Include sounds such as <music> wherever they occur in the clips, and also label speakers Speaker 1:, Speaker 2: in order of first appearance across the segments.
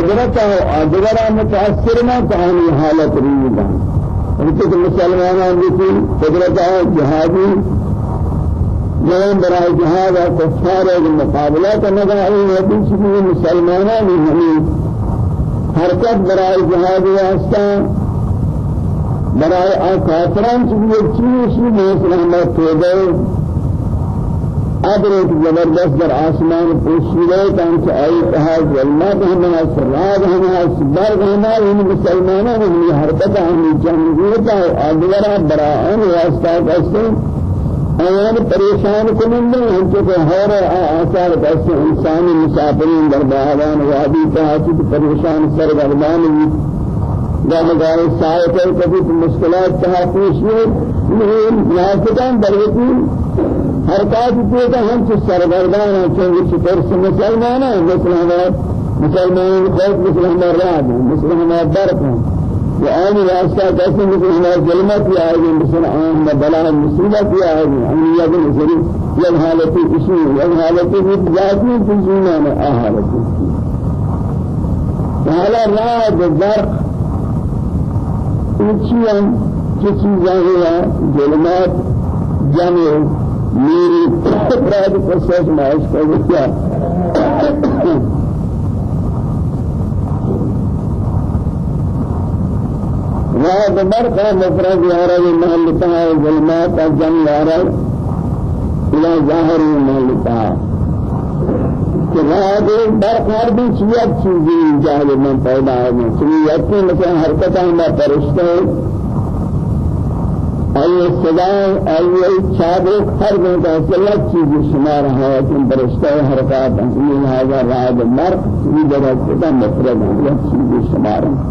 Speaker 1: قدرته أدبر متأثر ما كان حالة ريدا انت مسلمان بيتي قدرته جهادي جوان برای جهاد و کفار مقابلہ کرنے کا یہ حدیث بھی مسلمانوں نے ہمیں حرکت برای جهاد واسطہ ایک زبردست در آسمان پوشیدہ تاکہ آئی کہا ظلمات ہمیں سراد ہمیں سبار ہمیں ان مسلمانوں نے حرکت ہمیں جمہوریت ہے آدھورا براہن واسطہ کہتے آیان پریشان کنندے ہیں کہ ہر آثار بس انسانی مسافرین در بہوان وادی تحاچت پریشان سرگردان بھی گائے سائے پر کبھی مشکلات تہا پیش ہوئے ناسکان بروتی حرکات کہ ہم سے سرگردان ہیں چونکہ چکر سے مسلمان ہیں مثل ہمارے مسلمان خوف مثل ہمارے راد ہیں مثل ہمارے درد ہیں وآن واسطة كيف مثل هنا الظلمات يا أيها مثل آن بلاء المصيبة يا أيها أن. يجب مثل يد حالتي إشي يد حالتي في ذاتي في زمان آهالتي وعلى راد الزرق إشياء كچيزا هي ظلمات جمع ميري راد قصص ما إشكال وهذا مرقى مفرد يارد المحل تها الظلمات الجن يارد إلى ظاهر المحل تها كذا برق هر بھی چیز چیزی جاہل من پیدا ہے چیز یکی مثلا حرکتاں میں پرشتے أي صدا أي شابك هر من كسلة چیز شمار ہے کہ پرشتے حرکات ہیں هذا رعد المرق في درجة مفرد ہے چیز شمار ہے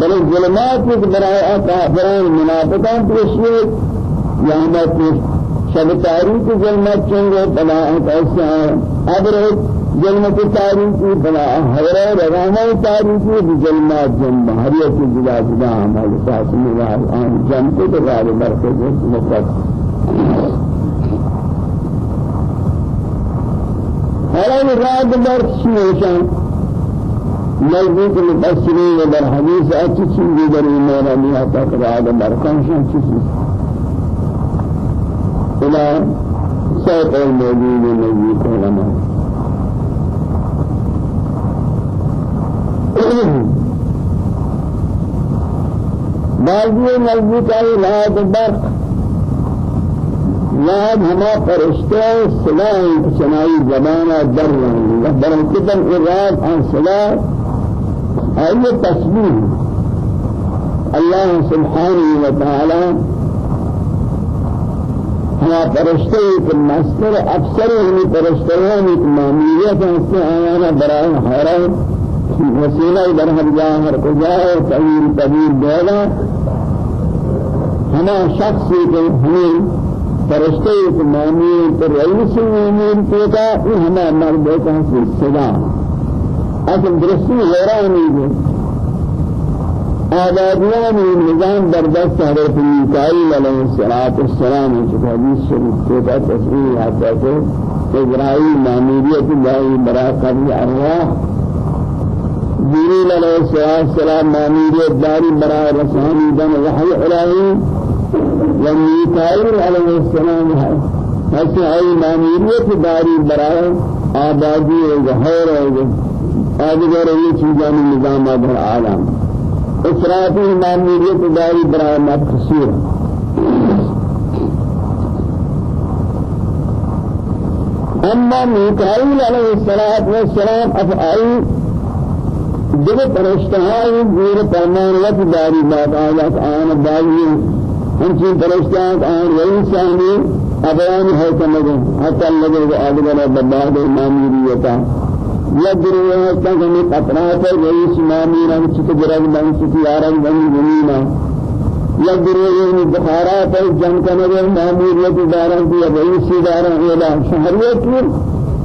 Speaker 1: بل الظلمات ایک برای کافران منافقان پیشید یا ہمیں شب تاریخ ظلمت چنگے بلا ایسا ابر ظلمت تاریخی بلا حیرہ رغامہ تاریخی ظلمات جنب ہریت جدا جدا عمل ساتھ ملا آن جنب کو غالب برکت مفرد حالا رات برک شیئشان نزدیک مفسرین در حدیث اچھی چیزی در ایمان علی آتا قرآن مرکان شان چیزی إلى سیط الموجود نزدیک علماء <clears throat> بعضی نزدیک آئی لاد برق یاد ہما فرشتے سلائی چنائی زبانہ در رہی برکتن اراد عن سلائی أي تسبيح الله سبحانه وتعالى ہوا فرشتے کے مستر اکثر ہمیں فرشتیان ایک معمولیت ہے اس سے آیانا برائے حیران وسیلہ در ہر جا ہر کو جائے طویل طویل دیگا ہما شخص کے ہمیں فرشتے ایک معمولیت پر رئیس کہتا ہے ہما مرد کا صدا. اصل درستی غیرانی ہے آبادیان نظام بردست حضرت میکائیل علیہ الصلوۃ والسلام جو حدیث شریف کا تصریح آتا ہے ابراہیم معمولیت اللہ برا قبل ارواح جبريل عليه السلام معمولیت داری برا دن وحی الہی وميكائيل عليه السلام حسن أي معمولیت داری برا آبادی ظهور آدگر یہ چیزان نظام در عالم. اسرافی معمولیت داری برای مدخصیر اما میکائیل علیہ الصلوۃ والسلام افعائی دیگر پرشتہائی زیر فرمانیت داری بات آیات آن باقی ہمچین پرشتہاں آن وہی سانی ابیان ہے کمگے حتی لگے وہ آدگر بباد معمولیتا هذا كم قطرات رئيس مامينا وشت جراد من شت ياران من جمينا يدري يعني بخارات جن كنبه مامور يداران في رئيس داران إلى شهرية كل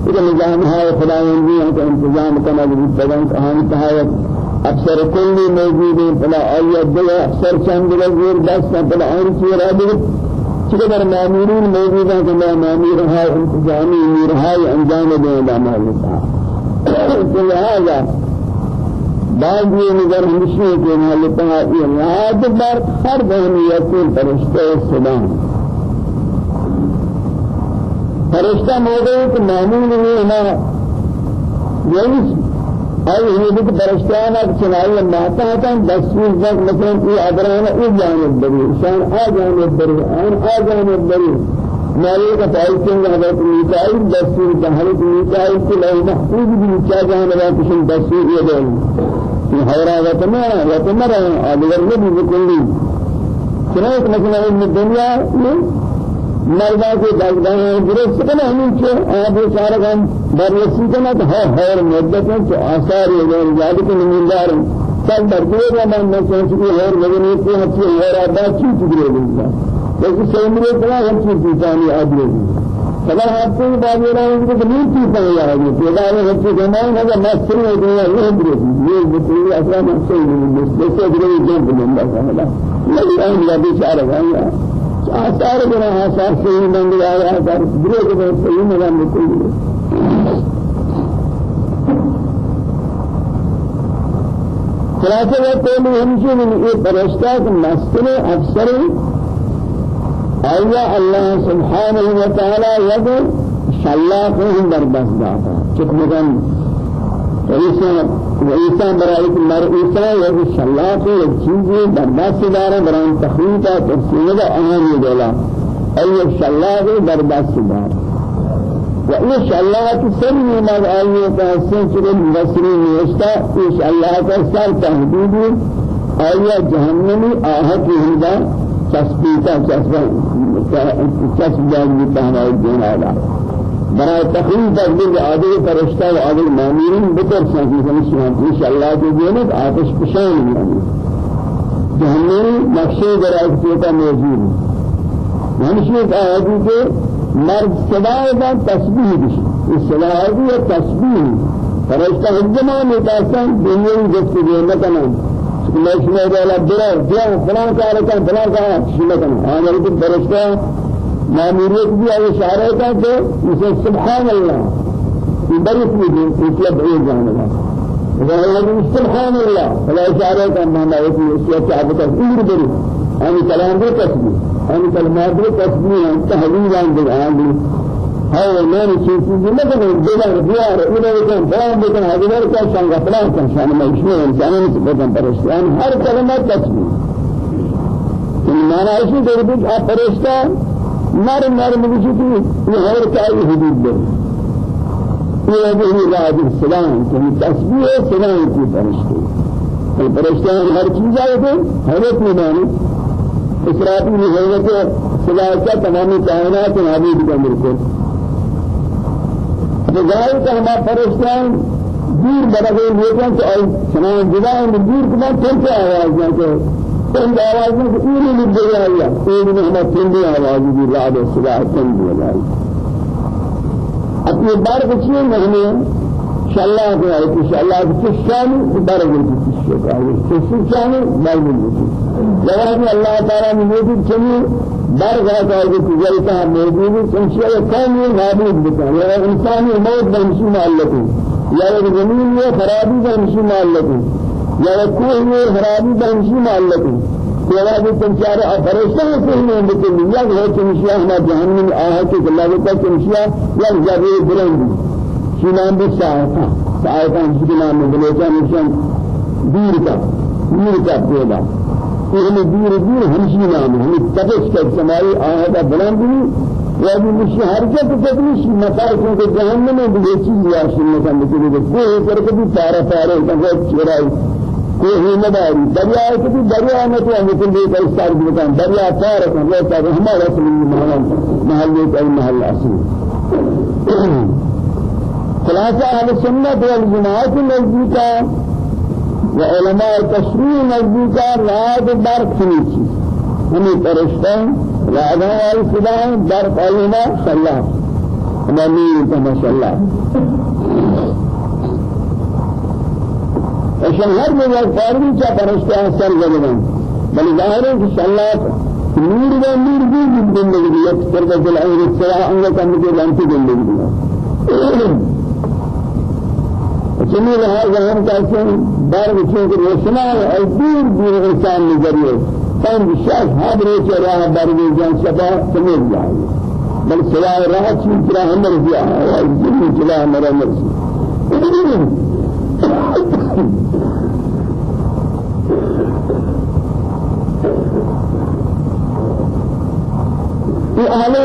Speaker 1: إذا نظام هاي فلاين بھی ہے کہ انتظام کرنا بھی بدن کہانی تحایت اکثر کلی موجود ہے فلا آیت دے اکثر چند لگیر دست فلا اور چیز رابط چقدر مامورین موجود ہیں کہ مامور ہے انتظامی امیر ہے انجام دے اللہ لہذا بعض یہ نظر ہمشی کے مالکہ یہ رات بار ہر بہنیت فرشتے سلام فرشتہ موجود کہ معمول نہیں ہے أي هذيك فرشتانا كناية ماتا كان دسوس ذاك مثلا في أدرانا إيه جانب بري شان آ جانب بري آن آ جانب بري مالك فايتين حضرت ميكائيل دسوس حضرت ميكائيل في لو محفوظ بھی کیا جانب کشن دسوس یہ دیں في حورا وتمرا وتمرا أدغر نبي بكل كناية مثلا من الدنيا مردا کے دلدان درست کنا ہمیں کہ آپ سارا کام بررسی کنا تو ہے ہر مدت میں تو آثار ہے یاد کے نمودار سب درجے کا من میں سوچ کہ ہر وجہ کو ہچی ہے رادا چی چگرے دیا لیکن سیمرے کنا ہم چیز پیچانی آدمی فلا آپ کو بعد میں ان کو نہیں پیتا ہے یہ پیدا ہے ہچی جماعت ہے مستر ہے دنیا یہ درست یہ بتوی أصلا مقصد ہے جیسے درے جنب بندہ ہے لیکن ان کا بیچارہ ہے آثار بنا آثار صحیح بن گیا آثار برے کے بعد نظام نکل گیا خلاصہ وہ پہلے ہمشہ من یہ فرشتہ کہ مسئلے افسر آیا اللہ سبحانہ وتعالی ید شلاق ہم در بس داتا چکمگن وإيسا وإيسا برائك مر إيسا يد شلاق يد چیزی در دست دارا برای تخریطا تفسیرہ اہم يدولا أي شلاق در دست دارا وإيه شلاق سر نماز آئیے کا حسن چکل مصری نیشتا إيه شلاق سر تحدید آئیے جہنمی آہت ہندا چسبیتا چسبا چسب جاگی تہنا الدین آدھا برای تخریب تقدیر عادل فرشتہ و عادل مامورین بطر سنگی سمجھیں انشاءاللہ کے دینے آتش پشان میانی جہنمی نقشے برای کیتا موجود ہے ہمشی ایک آیتی کے مرد صدای کا تسبیح بشی اس صدای کی تسبیح. فرشتہ حجمہ متاسن دنیا جس کا نام لکشمی والا برا جا فلان کارکان فلان کارکان شمکن آمر کی فرشتہ ماموریت بھی آئے اشارہ کا تو اسے سبحان اللہ یہ بڑی چیز ہے اس لیے بڑی جانے گا سبحان اللہ فلا مانا ہے کہ اس لیے کیا بتا أمر بڑی ہم کلام دے تسبیح ہم کلمات دے تسبیح ہم تحلیل عن عام هاي ما نشوف في مثلا دولار ديار إذا كان فلان بكون هذا كان شان فلان كان شان ما يشمل إنسان يسبب برشتان هر كلمة تسبيح إن ما نعيش ده بيج أبرشتان مر مر مجدي يهور كاي حدود ده وہی راج السلام کہ تسبیح سلام کی فرشتے الفرشتے ہر چیز آئے تھے حضرت میں مانی اسرافی نے حضرت سلام کا تمام کائنات حبیب کا ملک بجائے کہ ہمارا فرشتان دور بڑے لوگوں سے اور سلام جدا دور کے بعد پھر سے آواز نہ تند آواز میں پوری لگ گئی ہے پوری میں ہمیں تند آواز بھی راد صدا تند ہے اپنے بار بچے میں ہمیں شاءاللہ کو ہے کہ شاءاللہ کی شان بار بچے کی شان ہے کہ شان بار بچے جواب اللہ تعالی نے موجود کا ہے کہ جلتا موجود ہے سنشیا کام یہ نابود بتا ہے انسانی موت بنشی معلق ہے یا زمین میں خرابی بنشی معلق ہے یا کوئی میں خرابی بنشی معلق ہے سیوا بھی تنچارے اور فرشتہ سے نہیں لیکن یا وہ تنشیا ہمارا جہنم آیا کہ اللہ کا تنشیا یا جبے بلند شینان بھی ساعتا میں بلوچا نشان دیر کا دیر کا پیدا۔ یہ دیر دیر ہمشی نام ہے ہمیں تبش کا سمائی آیا کا بلند بھی۔ یا بھی مشی حرکت تکلیش مطار کیونکہ جہنم میں بھی چیز یا سنت ہم بکلی کوئی کر کے بھی پارا پارے کبھی چرائی کوئی نداری دریا ہے کہ دریا میں تو ہم کو بھی دریا پار ہے اللہ تعالی ہمارا رسول محل محل کا محل اصل۔ خلاصہ اہل سنت والجماعت نزدیکا وعلماء تشریع نزدیکا راد برق سنیچی ہمیں پرشتان رادہ والی صدایں برق علماء صلاح ہمیں میر کا ماشاءاللہ عشان هر مجال فارغی چا پرشتے اثر زدن بل ظاہر ہے کہ اللہ نور و نور بھی زندگی یک طرف دل عین السلام انگا کم کے لانتی زندگی جميل هذا هم كاسين دار بچوں کے روشنا ہے دور دور انسان نظریے فهم الشاش هذا روچ راه بارگی جان شبا سمجھ جائے بل سوائے راہ چیز راہ ہمر دیا ہے جن چلا ہمارا مرسی في أهل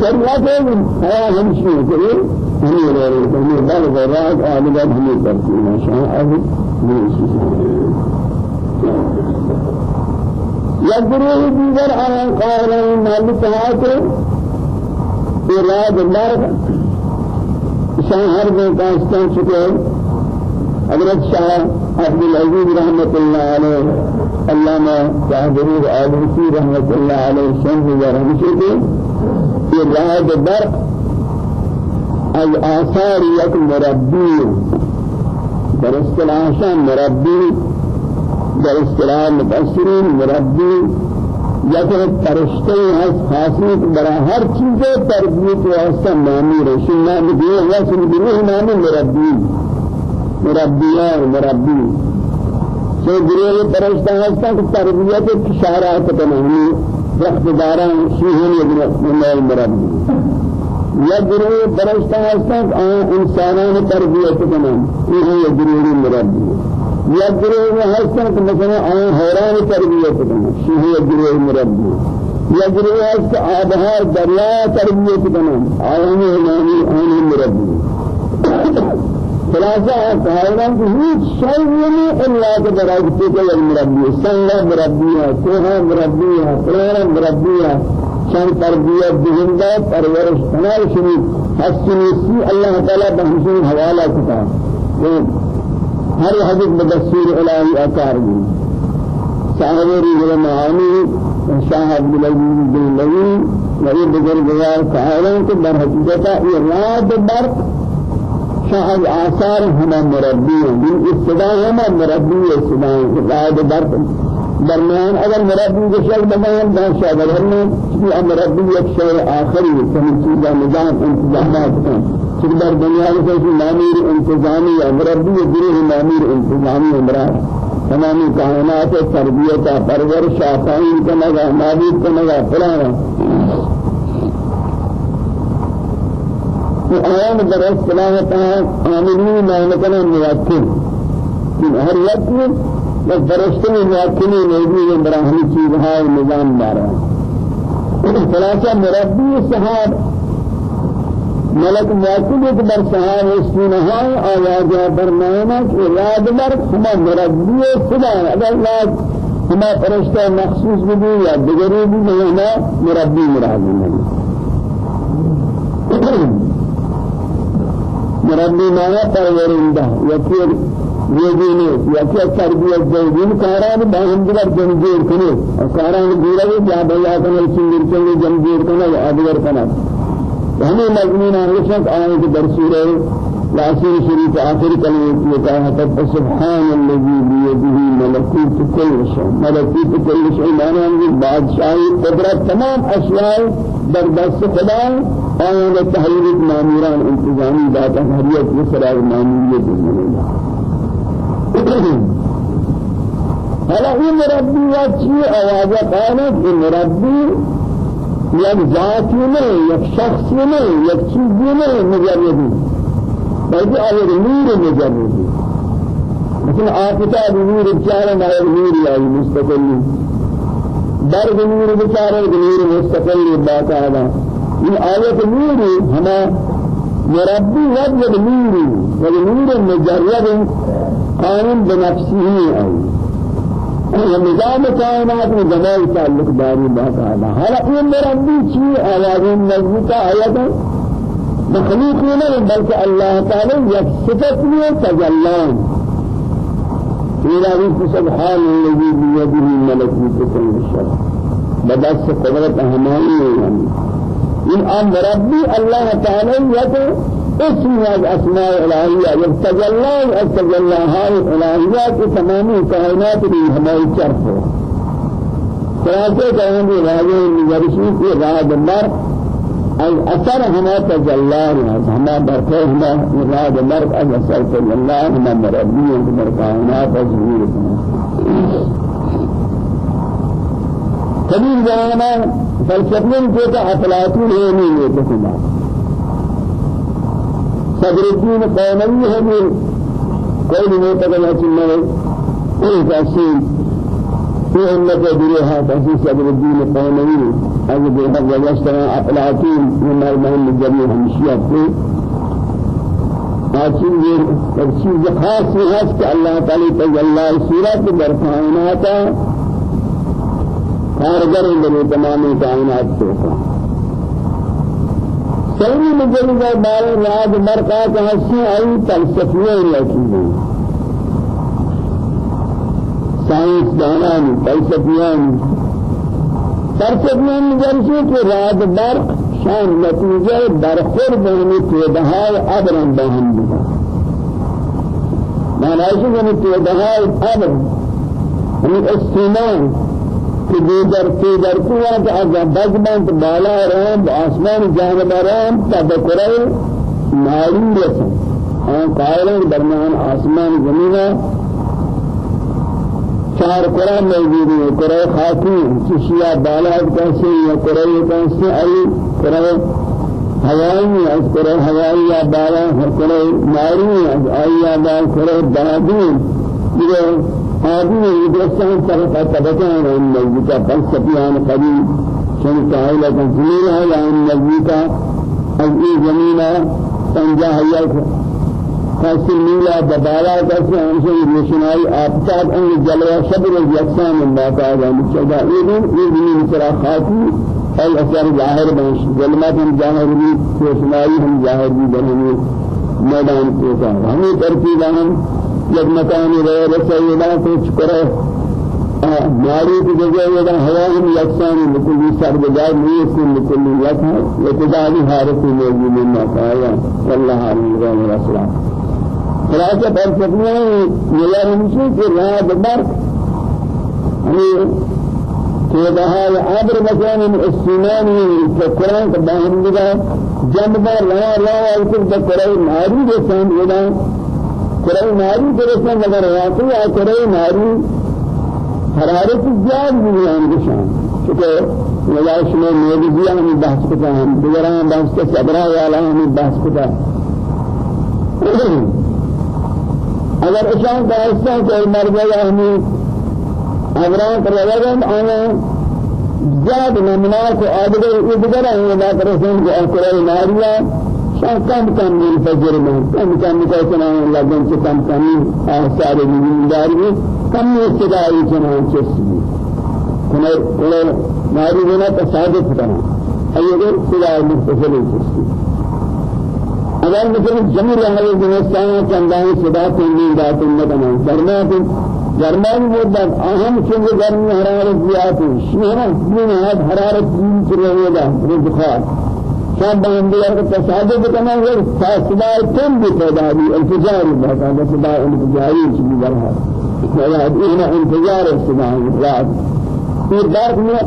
Speaker 1: شریعت ہے ہم شروع کریں ہیں ہمیں بار بار آل بعد ہمیں کرتے ہیں شاء اللہ يجري دیگر آن قائل مالکات اراد الله شان ہر میں کاستان چکے حضرت شاہ عبد العزيز رحمة الله عليه علامہ شاہ آلوسی رحمة الله عليه شمس ورحمة إراد برق الآثار يك مربي در اصطلاحشان مربي در اصطلاح متأثرين مربي یک فرشتے ہیں خاصی برا ہر چیز تربیت واسطہ نامی رشن نامی دیئے یا سن دیئے نامی مربی. مربیان مربی. سے گروہ فرشتہ ہستا کہ تربیت اشارات بنانی وقت داران شیهن ابن المربی یا گروه برشتہ هستند آن انسانان تربیت کنند یہ ہے گروه مربی یا گروه هستند مثلا آن حیران تربیت کنند یہ ہے گروه مربی یا گروه هست آبهار دریا تربیت کنند آن نامی آن مربی خلاصہ قائلان کہ هیچ شيء نہیں الا کہ برائے کہ المربی سنگ مربی ہے کوہ مربی ہے قرآن مربی ہے۔ شان تربیت دہندہ پرورش تنال شنی حسنیسی اللہ تعالی بہنشن حوالہ کتا ہر حدیث مدسیر الہی اکار بھی صاحب رجل معانی شاہ عبد العزیز بن لوی وہی بزرگوار قائلان کہ در حقیقتا اراد برق شاهد آثار هما مربی من ابتدا هما مربی اسلام قائد در درمیان اگر مربی کے شکل بنائیں دان شاید اگر میں کہ مربی ایک شے آخری کمی چیزا نظام انتظامات کا کہ در دنیا کوئی مامیر انتظامی یا مربی گروہ مامیر انتظامی امرار تمامی کائنات تربیت پرورش آفائن کا نگا معبود کا نگا فلانا آیان در اصطلاح عاملین معنی موکل من هر وقت بس فرشتے موکلی موجود ہیں برا ہمیں چیزها نظام دارا خلاصہ مربی صحاب ملک موکل ایک بر صحاب اسمینہا آیات برنامہ کہ یاد بر ہما مربی خدا اگر یاد ہما فرشتہ مخصوص بھی یا دیگری بھی نہیں مربی مراد نہیں مربی مانا پرورنده یکی یدینه یکی تربیت جوین کاران باهم دیگر جنگیر کنه کاران دیگر جا بیا کنه چنگیر کنه جنگیر کنه ادگر کنه ہمیں مضمون ہمیشہ آئے کہ در سورہ یاسین شریف آخر کہا ہے سبحان الذي بيده ملكوت كل شيء. ملكوت كل شيء. معنی بادشاہی قدرت تمام اشیاء در دست خدا آن تحریر ماموران. انتظامی داتا حریت مصرار ماموریت حالا این مربی یا چی قالت این مربی یک ذاتی نہیں یک شخصی نہیں یک چیزی نہیں مجردی. بلکہ آور نور مجردی. مثلا آفتا نور بچارا نور نور آئی مستقلی. درد نور بچارا نور مستقلی باقاعدہ این آیت نوری ہما مربی وجد نوری ونور مجرد قائم بنفسه أي نظام کائنات میں جمال تعلق داری باقاعدہ حالا یہ مربی چی آواز نزدیک آیت مخلوق نہیں بلکہ اللہ تعالی یک صفت میں تجلان إلى سبحان الذي بيده ملكوت كل شيء. بدأت قدرة أهمانية يعني این أمر ربی الله تعالی یک اسم از اسماء الهیه یک تجلی از تجلیهای الهیه که تمامی کائنات بھی ہماری چرف ہے۔ خلاصے کہیں گے راجے نگرشی کی راہ دمبر أي أثر هما تجلى هما بركه هما مراد مرد أي أثر تجلى هما مربي هما كائنات تزوير قديم زمانہ فلسفین کو تو افلاطون ہے صدر الدین قومی ہے کوئی نہیں پتہ کوئی تحصیل في أمة دريها تأسيس صدر الدين القومي هذا بيحق وجسنا أفلاطين من المهم الجميع همشيات في لكن یہ چیز خاص ہے کہ اللہ تعالی تجلی کارگر بنے تمام کائنات کو سوری مجلد بار راج مرقا کا ہنسی آئی فلسفیہ رکھی سائنس دانان فلسفیان فلسفیان جرسی کہ رات برق شان نتیجہ برخور بہنی تیدہائی عبرن بہن دیتا معنی کہ تیدہائی عبر ہمیں استیمان دیگر کوا کہ اگر بجمنت بالا رہم آسمان جانب رہم تبکرے ناری رسن آن قائلیں درمیان آسمان زمینہ چار قرآن موجود ہے قرآن خاکی چشیا بالا کیسے یا قرآن کیسے ای قرآن ہوائی از قرآن ہوائی یا بالا قرآن ناری از آئی یا بالا قرآن بنادی یہ آدمی ادرسان طرف طبقان آن نزدیکا فلسفیان قدیم شن قائلہ تنزیر ہے یا آن نزدیکا از ای زمینہ پنجہ حیات خاصی میلا ببالا کسی ہمشہ روشنائی آفتاب آن جلوہ شبر یکسان من باتا آجان چدا ایدن ایدنی مثلا خاصی ای اثر ظاہر بنش ظلمات ہم ظاہر بھی روشنائی ہم ظاہر بھی بنہنی میدان پیتا ہمیں ترتیب ہم یک مکانی رہے رسیدہ کچھ کرے ناری کی جگہ یہ ہوا ہم یکسان لکلی سر بجائے نہیں اس لکلی یک ہے لکلی حارتی موجود من باتا آجان واللہ علیہ وسلم خلاصہ فلسفہ یہ ہمشی کہ رات برق ہمیں بہا عبر مثلا السنان القرآن تباهم لگا۔ جنب لا لا الکر بقرآن ناری جسان لگا۔ قرآن ناری جسان لگا رواقی یا قرآن ناری حرارت زیاد بیان بشان چونکہ ولاش میں میدیاں ہم بحث کرتے ہیں دیگران بحث کے صبرہ والا ہم بحث کرتے ہیں اگر اشان داشتا کوئی مرد ہمیں امران پر لگن أنا زاد نمناك آدگر ادگر ہیں لا رسول کو ناریا شان کم کم من فجر میں کم کم کہنا لگن سے کم کم آثار دیندار میں کم استدائی چنا چسی کنر کنر ناری بنا تصادف کرنا ایگر صدای متصل چسی اگر مثل جميع رہے جنستان چندان صدا تنی ذات مدن فرمات گرمان مدت اہم چنگ گرمی حرارت زیاد ہے شہرہ دین ہے حرارت دین سے رہے گا بخار شام بندیار کا تصادف کرنا ہے صدا تم بھی پیدا ہوئی انتظار بہت ہے صدا انتظاری چیز برہا ولا دین انتظار صدا رات یہ درد میں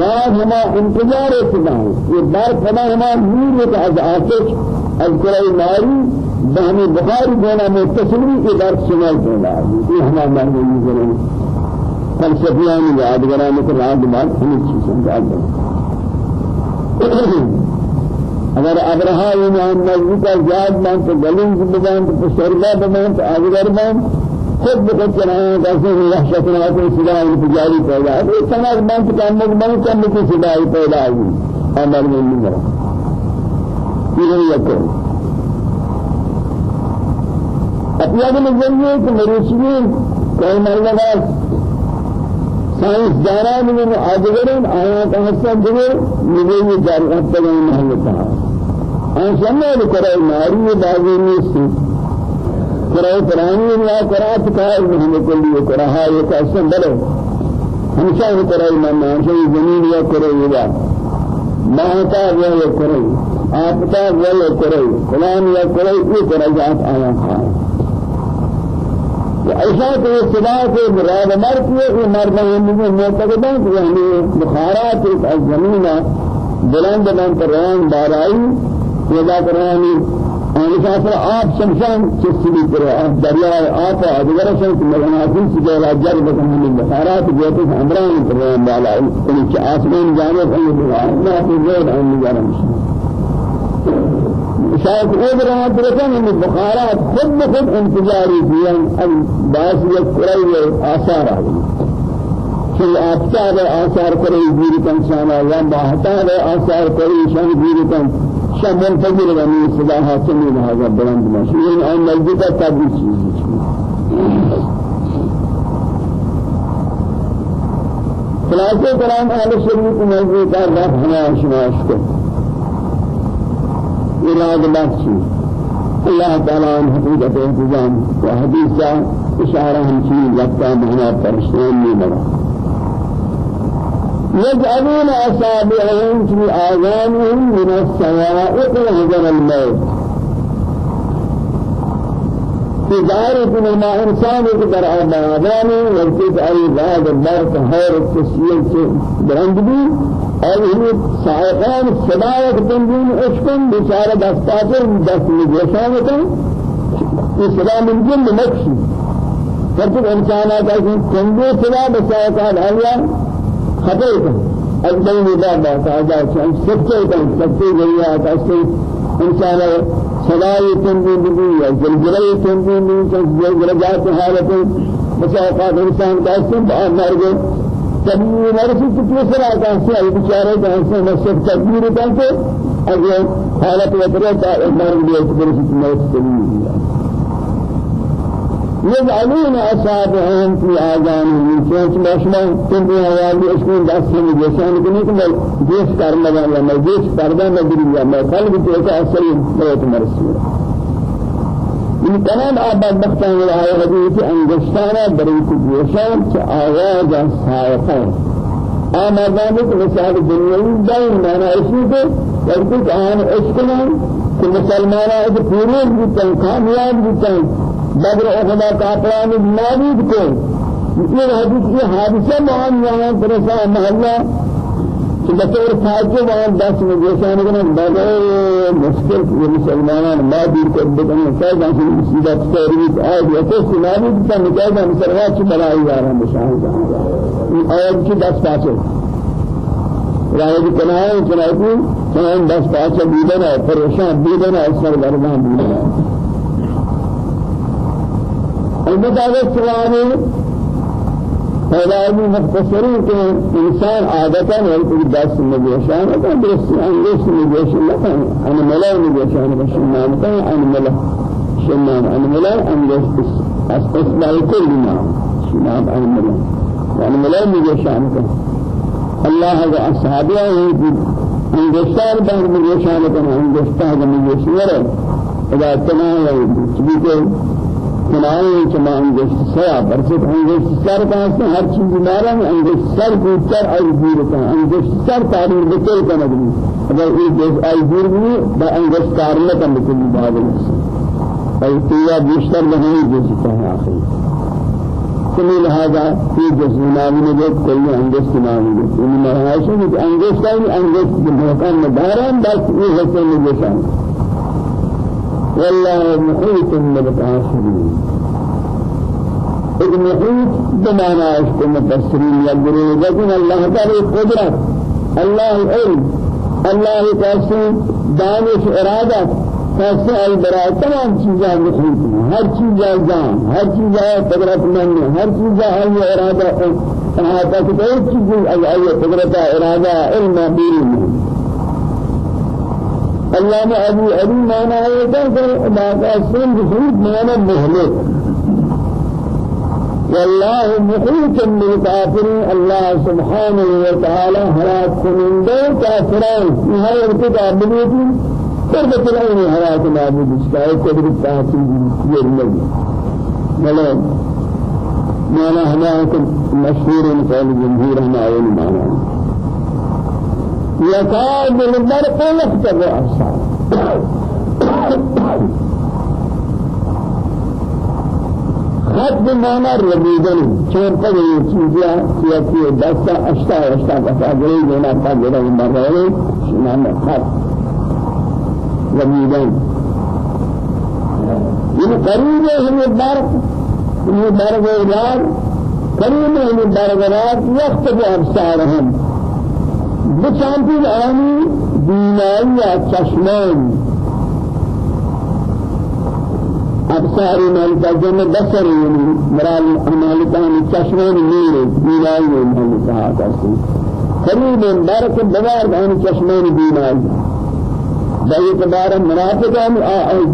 Speaker 1: رات ہما انتظار صدا یہ درد ہما ہما نور کا آتش القرآن ناری بہمی بخاری دینا متصلی کے درد سنائی دینا یہ ہمارا مرمی ضرور فلسفیان یادگران کو راہ بعد ہمیں چیز سمجھا اگر ابرہا ایمان نزدیک زیاد مان تو گلنز بگان تو شربہ بگان تو آدگر بان خود بخود چنائیں کیسے وحشت نہ کوئی صدای انفجاری پیدا ہے یہ سنات بان تو کام بان کم کی صدای پیدا ہوئی۔ أمر میں نہیں یہ یقین اپنا بھی نظر یہ کہ مریشی کوئی مرلہ سائنس داران من آدگرین آیات حسن دیگر یہ جارحت تگئی محلتا. ہے آن شمع لکرائی ماری بازی نیستی. کرائی قرآنی یا قرآت قائل محمد کلی قرآہا یہ کاسم بلو. ہمشہ کرائی من آنشہ زمین یا کرائی یا. ماہتا یا کرائی آفتاب ولا كري فلان يا كري اي درجات خان وعيشات الصلاة براد مرد یہ مرد ہیں معتقدان کہ یعنی بخارات الزمینہ بلند بلند روان بارائی پیدا کرانی آن ساسر آپ شمشان چسلی کرے آپ دریائے آپ ادگر کہ مناسب سے جو جر بکنی بخارات جوتے امران روان بالا کہ آسمان جانب ہے اللہ کی زید ان جانب شاید خود رہا درکن ان بخارات خود بخود انتظاری دیان اب باعث یک قرآن آثار. آگئی کہ آفتاب آثار کرے گیری کن شانا یا باہتاب آثار کرے شان گیری کن شان منتظر ونی صدا حاصلی لہذا بلند مشہور آن ملجدہ تبی چیزی خلاصے کرام اہل شریف کا رب ہمیں شماش کو اراد بخشی اللہ تعالیٰ ان حقیقت انتظام و حدیثہ اشارہ ہم چیز لگتا مہنا يجعلون أصابعهم في آذانهم من السوائق وهجر الموت. في دار ما إنسان يقدر على آذانه ورتيت أي بعد البرق هور التسييل برند بي اور یہ سائقان صدایت تنظیم اشکن بیچارہ دستاتے دست مجھشان ہوتا یہ صدا من جن مکشی فرق انسانات ہے کہ صدا بسائقان آیا خطيئة أجل مدابة تعالى شان سكتة سكتة جريئة تأسي إنسان سلاي تنبين بي زلزلة تنبين بي زلزلات حالة بس أوقات إنسان تأسي مرغ کبھی مرسی کہتے ہیں بیچارے کہتے ہیں نصف تکبیر کرتے اگر حالت وطرے تا اس پر سے مرسی يجعلون أصابعهم في آذانهم چونچ مشما تنبی حوالی اشکون دست میں جیسان کنی کہ میں جیس کرنا یا میں جیس کردہ نگری یا میں قلب تو ایک اصلی موت مرسی ان تمام آباد بختان الہی حدیث انگشتانا بریت جیسان چا آواز سائقا آمدانی کہ مثال دنیاوی دائم مانا اسی کو کہ آن اشکنا کہ مسلمانہ ایک پوری بیتن کامیاب بیتن بدر احدا کافران نابود کو۔ یہ حدیث یہ حادثہ بہت یہاں پرسا محلہ۔ کہ بطور فاجر وہاں دس میں جیسا نکنے بغیر مشکل یہ مسلمانان نابود کو بکنے سیدہ سے مصیبت تحریف آئے یہ تو سنابود کا نکاح مسلمان کی بلائی جا مشاہدہ۔ آیت کی دس پاسے رائے کنائے چنائے چنائے دس پاسے بیدنا پریشان بیدنا اس پر درمان بیدنا المطابق سوانی فلاحی مختصری کہ إنسان عادتا ہے کہ دست میں جیشان ہے درست انگیش میں جیشان ہے ان ملا میں جیشان ہے شنان کا ان ملا شنان ان ملا انگیش استصلاح کل نام شنان ان ملا ان ملا جیشان ہے اللہ و اصحابہ ہیں انگیشان بان میں جیشان ہے انگیشان میں جیشان ہے إذا تمام ہے سنائیں کہ میں انگشت سیا برسد انگشت سر ہے ہر چیز مارا میں انگشت سر چر اور دور کا انگشت سر تعبیر بکل کا نبی۔ اگر یہ دیش آئی دور بھی با انگشت کارنے کا بکل بعد اور تیا بیشتر نہیں جو سکتا ہے آخری کمی لہذا یہ جسمانی میں جو کوئی انگشت نامی ہے ان ہے کہ انگشت ہے انگشت کے مکان میں داران بس یہ حسن میں جیسا والله محيط بالكافرين المحيط بمعنى اشكو مفسرين يقولون لكن الله تعالى قدرة الله علم الله تاسي دانش إرادة تاسي أي براء تمام چیزاں محيط ہر چیز جان ہر چیز قدرت من ہر چیز أي إرادة. احاطہ کی کوئی چیز أي قدرت إرادة علم بيري الله نے ابو ابي مانا ہے کہ بعد اسم بحود مانا مهلك والله محيط بالكافرين الله سبحانه وتعالى هلاك کننده كافرين نهاية الكتاب بنيتي قربة العين هلاك معبود اسكاء قدرة تحصيل يرمي ولا مانا هلاك مشهور قول الجمهور هنا أول مانا۔ يكاد البرق أبصار خط رب مانا ربيدن چون یہ چیزیں سیاسی دستا اشتا اشتا گئی دینا پا گرہ مرہے شنان خط ربيدن یہ قریب ہے ہمیں برق ہمیں برق أولاد قریب ہے ہمیں بچانتی آنی بینایی یا چشمان. ابصار جن بصر يعني مرال مالكان چشمان نور بینایی مالك هذا قریب بارك بوار عن چشمان بینایی بأي اعتبار منافقان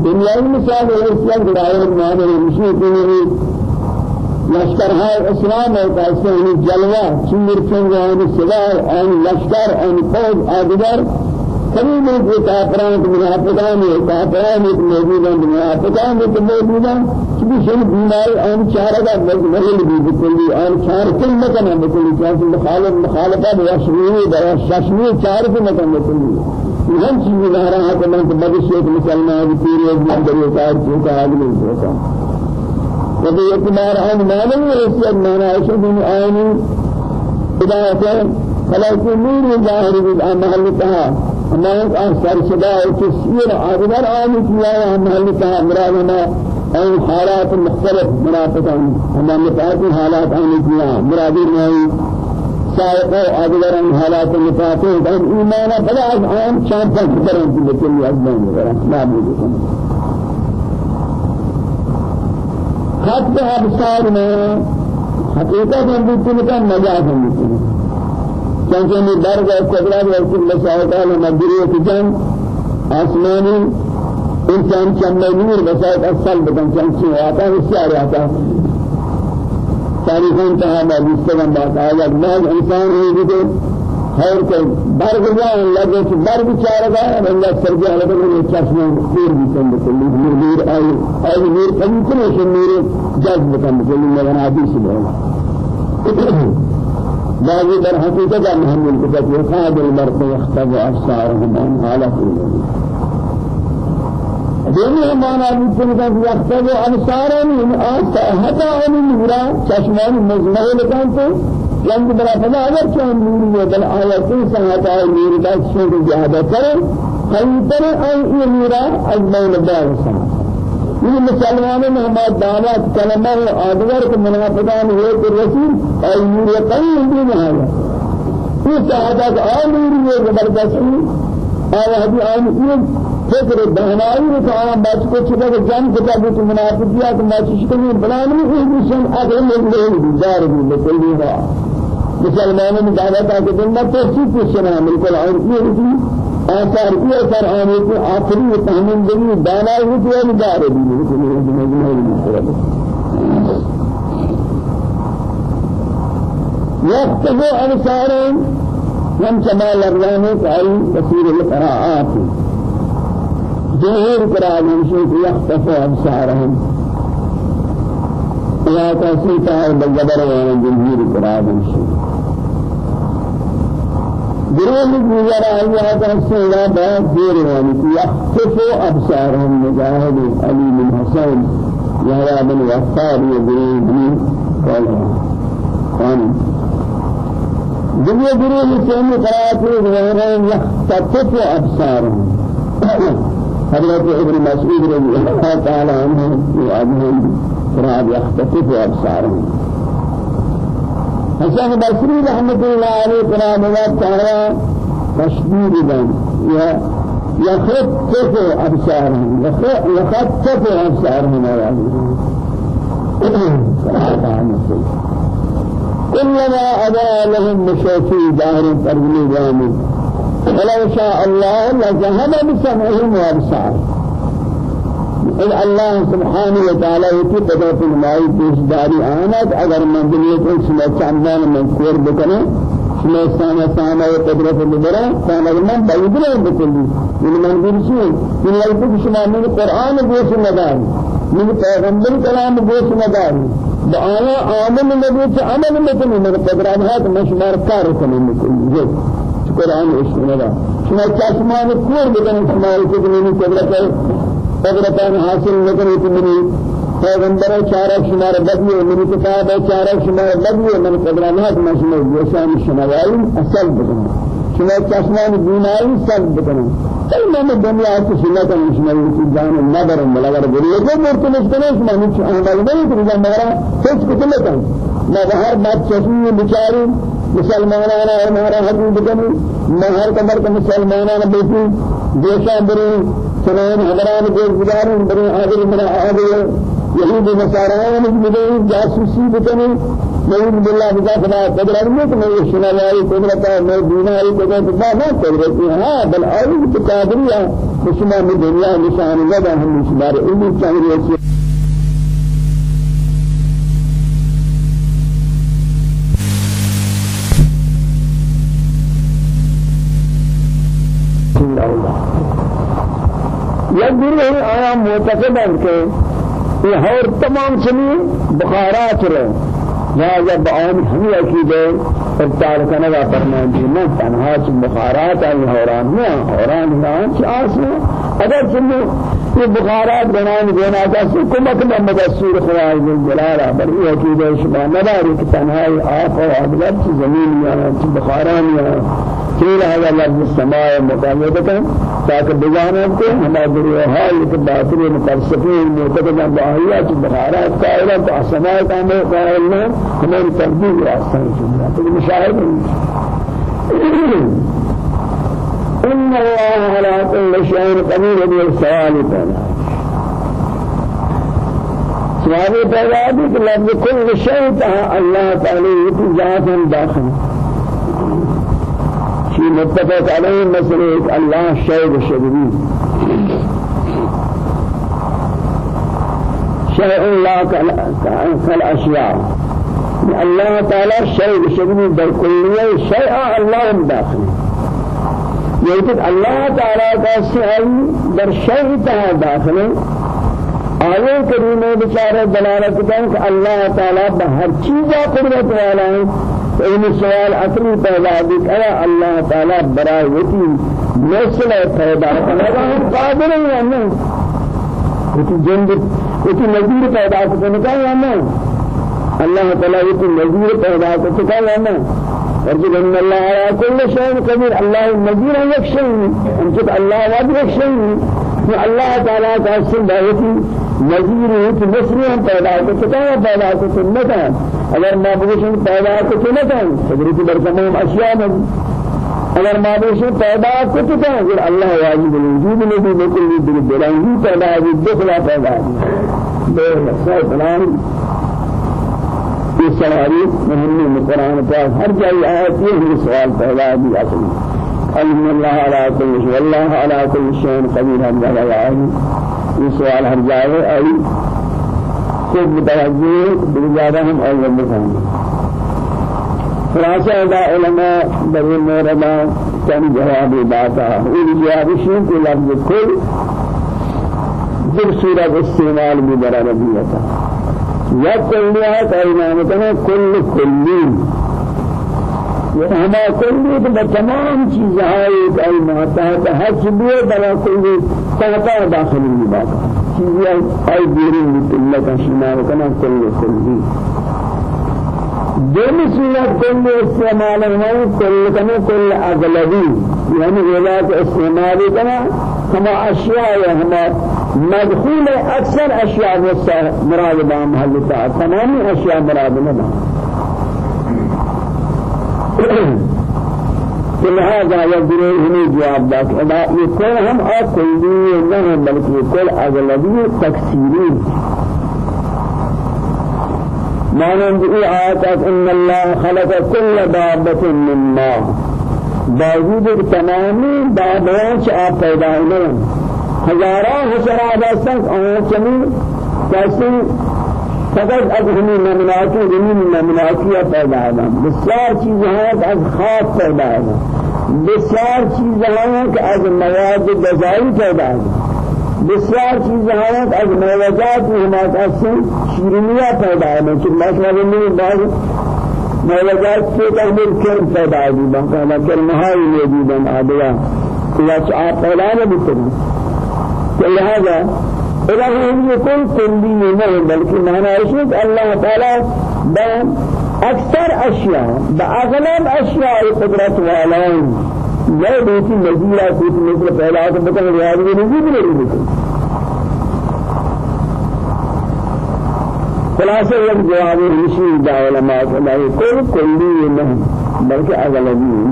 Speaker 1: دنيا مثال ہے اس لیے گراہر مان مشرکین لشکر های اسلام و کاسانی جلوه چیر چنگ آن سلا آن لشکر آن فوج کبھی میں یہ کافران کے منافقان ہے کافران ایک موجودان منافقان ایک موجودان چبی شن بیمار آن چارہ کا مجمل بھی بکلی آن چار کل مکن بکلی چاہتے مخالف مخالفت و شمیعی برا ششمی چار کل مکن بکلی ہم چیزیں نہ رہا کہ میں بدشیت مسلمان پوری ایک اندر یہ کار چوکا آدمی ہوتا وفي اعتبار عن مالي ويسير مانا يشهدون آني بداية خلاص نور ظاهر بالمحلتها أما أثر صدا وتسير عادر آني كيا محلتها. مرادنا أي حالات مختلف. منافقا أما متعدد حالات آني كيا مرادي ما سائق عادر عن حالات المفاتيح أن إيمانا بلا عن شان تكبر أنت بكل أزمان ما بيجي خط ابصار میں حقیقت ہم بيتنا کا مجاز ہم بيتنا. چونکہ میں درد اور قدرت اور کل مسائل کا مدریہ کی جنگ آسمانی انسان چند نور مسائل اصل بدن چند سے آتا ہے اس سے آ رہا تاریخ انتہا میں مستقم بات آیا انسان ہے خیر کو برگ جان لگے کہ برگ چار گا اللہ سرجا لگے میں چشمہ پیر بھی کم کلی نور آئی آئی نور کم کنے سے نور جذب کم کلی بنا حدیث ہے بعضی در حقیقت محمد کہ خاد المرء يختب أبصارهم عن حالته دنیا مانا بیتن کا يختب ابصارهم آسا حتا ان نورا چشمان مزمع لکان تو. جنگ بلا فلا اگر چون نوری ہے بل آیتیں سنتا ہے نوری کا شیخ زیادہ کرے خیتر أن یہ نورا؟ از بین بار سنا یہ مسلمانوں میں ہمارا دعوت کلمہ آدھگر کے منافقان ہوئے کہ رسول اور نور قیم بھی نہ آیا یہ آن نوری ہے زبردستی اور آن یہ فکر دہنائی کہ آن بچ کو چھتا کہ جن کتاب تو منافقیات ماچش کنی بلانی ہے جسن اگر لوگ نہیں دار بھی لکلی ہوا مسلمانوں میں دعوت آ کے دنیا تو صرف سنا بالکل اور یہ ہوتی آثار یہ اثر آنے کے آخری تحمل دنی دانا ہوتی ہے دار بھی يكتب أبصارهم من كمال الرحمة كأي كثير القراءات قراءة من شيء يخطف أبصارهم لا تسيطة بالجبر جمهور قراءة من شيء گروہ دیگر آیا کہ لا بات دیر وانی کی يخطف ابصارهم مجاهد علي بن حسين يا بن وفار يدري بن قال قال دنیا گروہ سیمی قرآت غیرین يخطف ابصارهم حضرت ابن مسعود رضي الله تعالى عنه وعنهم قرآت يخطف ابصارهم حسن رحمت اللہ علیہ قرآن و تعالی تشبیر دن یا يخطف أبصارهم يخطف أبصارهم كلما أدى لهم مشاكل دار ترجمي جامد ولو شاء الله لذهب بسمعهم وأبصارهم ان الله سبحانه وتعالى يكي بدأت الماء پیش داری آمد. اگر من دنیا کو شما چندان من بکنه شما سانا سانا و قدرت ببرا. سانا من باید نه بکنی من من بیرشی من یکی شما من قرآن گوش نداری من پیغمبر کلام گوش نداری بآیا عامل نبی چه عمل نکنی من قدرت هات مشمار کار کنی نکنی قرآن نداری شما چشمان کور بکنه شما یکی من قدرت قدرتان حاصل نکنی تو منی پیغمبر چارہ شمار بدلی من کتاب چارہ شمار بدلی من قدرانات مشمول جیسان شنوائی اصل بکنا شما چشمان بینائی سب بکنا کل میں دنیا کی سنت مشمول کی جان نظر ملگر بری. کو مرتب کرنے شما نہیں عمل نہیں کہ مگر سوچ کو لے میں بات چشمی بیچاری مسلمانان ہمارا حق بکنی میں ہر کے مسلمانان بیٹی دیشا بری سنان حضران کے گزارن بری حاضر من حاضر يهود نصارى مجمدين جاسوسي بكني نعوذ بالله بذا خدا قدر میں کہ میں شنا والی قدرت میں دینا والی قدرت ہے نہ قدرت ہے بل اعوذ بقادریہ میں دنیا نشان زدہ ہم شمار علمی چاہیے۔ یا گروہ آیا معتقد ہے کہ یہ ہر تمام چنی بخارات رہے لہذا بعام ہمیں عقیدے ابتار کرنے کا فرمان جی میں تنہا چ بخارات آئی حوران میں حوران نام چ آسنا اگر چنو یہ بخارات بنان دینا کا حکومت میں مدسور خدا جلالہ بر یہ عقیدے شما نداری کہ تنہائی آف اور عدلت زمین یا بخاران یا كل هذا لفظ السماء مقامدة تاکہ بجانب کو ہمارے دریائی کے باطل مفلسفین معتقد باہیات بخارات قائلہ تو السماء کامل قائل نے ہماری تبدیل راستہ ہے تو مشاہد إن الله على كل شيء قدير بالسؤال تعالى سؤال تعالى لفظ كل شيء الله تعالى يتجاهل داخل. شيء متفق عليه مسألة الله شيء الشديد شيء لا كالأشياء. الله تعالى شيء الشديد بالكلية شيء الله داخل يجب الله تعالى کا شيء در تها داخل آیه کریمه بچاره دلالت کرتے کہ اللہ تعالی چیزا قدرت والا این سوال اصلی پیدا بھی کہ اللہ تعالی برائے وتی مثل پیدا کرنے قادر ہے نا وتی جند وتی نظیر پیدا کرنے کا ہے نا اللہ تعالی وتی نظیر پیدا کرنے کا ہے نا ارجو ان الله على كل شيء قدير الله النذير يكشف انت الله واد يكشف الله تعالى کا سن نظیر ہے کہ مصری ہم پیدا کو چکا ہے پیدا کو سنت ہے اگر معبودشن پیدا کو سنت ہے حضرت برکمہم اشیاء میں اگر معبودشن پیدا کو چکا ہے پھر اللہ واجب الوجود نے بھی بالکل بھی دل بلندی پیدا ہے دخلا پیدا ہے بے نفس فلان یہ سواری مہمنے قرآن پاک ہر جگہ آیت یہ سوال پیدا بھی اصلی الحمد لله على كل شيء والله على كل شيء قدير. هم یہ سوال ہر جائے اور خود متوجہ بلزادہ ہم اول بسانے خلاصہ ادا علماء بری موردا کن جواب باتا. یہ جواب شین کو لفظ کل در صورت استعمال بھی برا ربیتا یا کلیہ کا ایمانتنا کل کلین ہما کلی تو تمام چیزیں ایک ای ہر چیزیں بلا کلی تحتا داخلی بھی باقا چیزیں آی بیرین اللہ کا شمار کنا کلی کلی. دونی صورت کلی استعمال ہے کل کنا کل اغلبی. یعنی ولاد استعمال کنا ہما اشیاء ہما مدخول اکثر اشیاء مراد بام حلتا تمامی اشیاء مراد نہ یہ گروہ ہمیں جواب ہم اور کلی نہ ہے بلکہ کل اغلبی تکثیری مانند ای آیات إن اللہ خلق کل دابت من ماء باوجود تمامی دابیان چا پیدا ہوئے ہزاروں حسرات دستن اور چمی کیسی فقط از همین نمناتی زمین نمناتی پیدا ہے بسیار چیزیں ہیں از خواب پیدا ہے بسیار ہیں کہ از مواد غذائی پیدا ہے بسیار ہیں کہ از موجات ہمارے اصل شیرینیاں پیدا ہے کہ مثلا میں بعض موجات کے تحمل کر پیدا ہے بہت کلمہائی موجود ہیں آدیا کہ آپ پیدا نہیں بتنی لہذا إذا هم يكون كلي نہیں بلکہ معنی ہے کہ اللہ تعالی با اکثر اشیاء با اغلب اشیاء قدرت والان یہ بیتی نظیرہ کچھ مثل پہلا تو بکن ریاض بھی نہیں بھی خلاصہ ایک جواب رشی دا علماء کہ کوئی کلی نہیں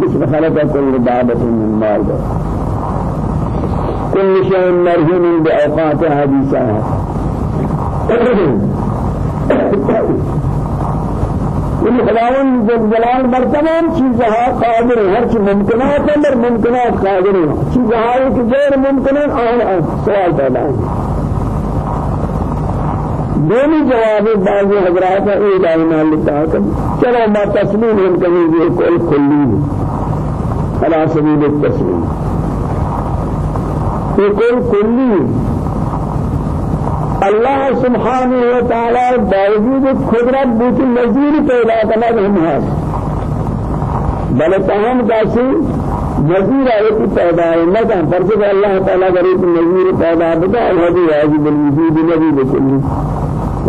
Speaker 1: جس خلق کل دعوت من مال كل شيء مرهون بأوقات حديثها. إن خداون جلال بر تمام چیزها قادر ہے ہر چیز ممکنات ہے مر ممکنات قادر ہے چیزها کہ غیر ممکنات آن سوال پیدا ہے دونوں جواب بعض حضرات اے دائما لتا چلو ما تسلیم ہم کہیں گے کل کلی على سبيل التسليم يقول كلي. الله سبحانه وتعالى باوجود قدرت بوت نظیر پیدا کرنا ہم ہے۔ بل تمام کاسی نظیر ہے کہ پیدا ہے۔ نہ کہ فرض ہے اللہ تعالی غریب نظیر پیدا بتا ہے وہ واجب الوجود نبی بکلی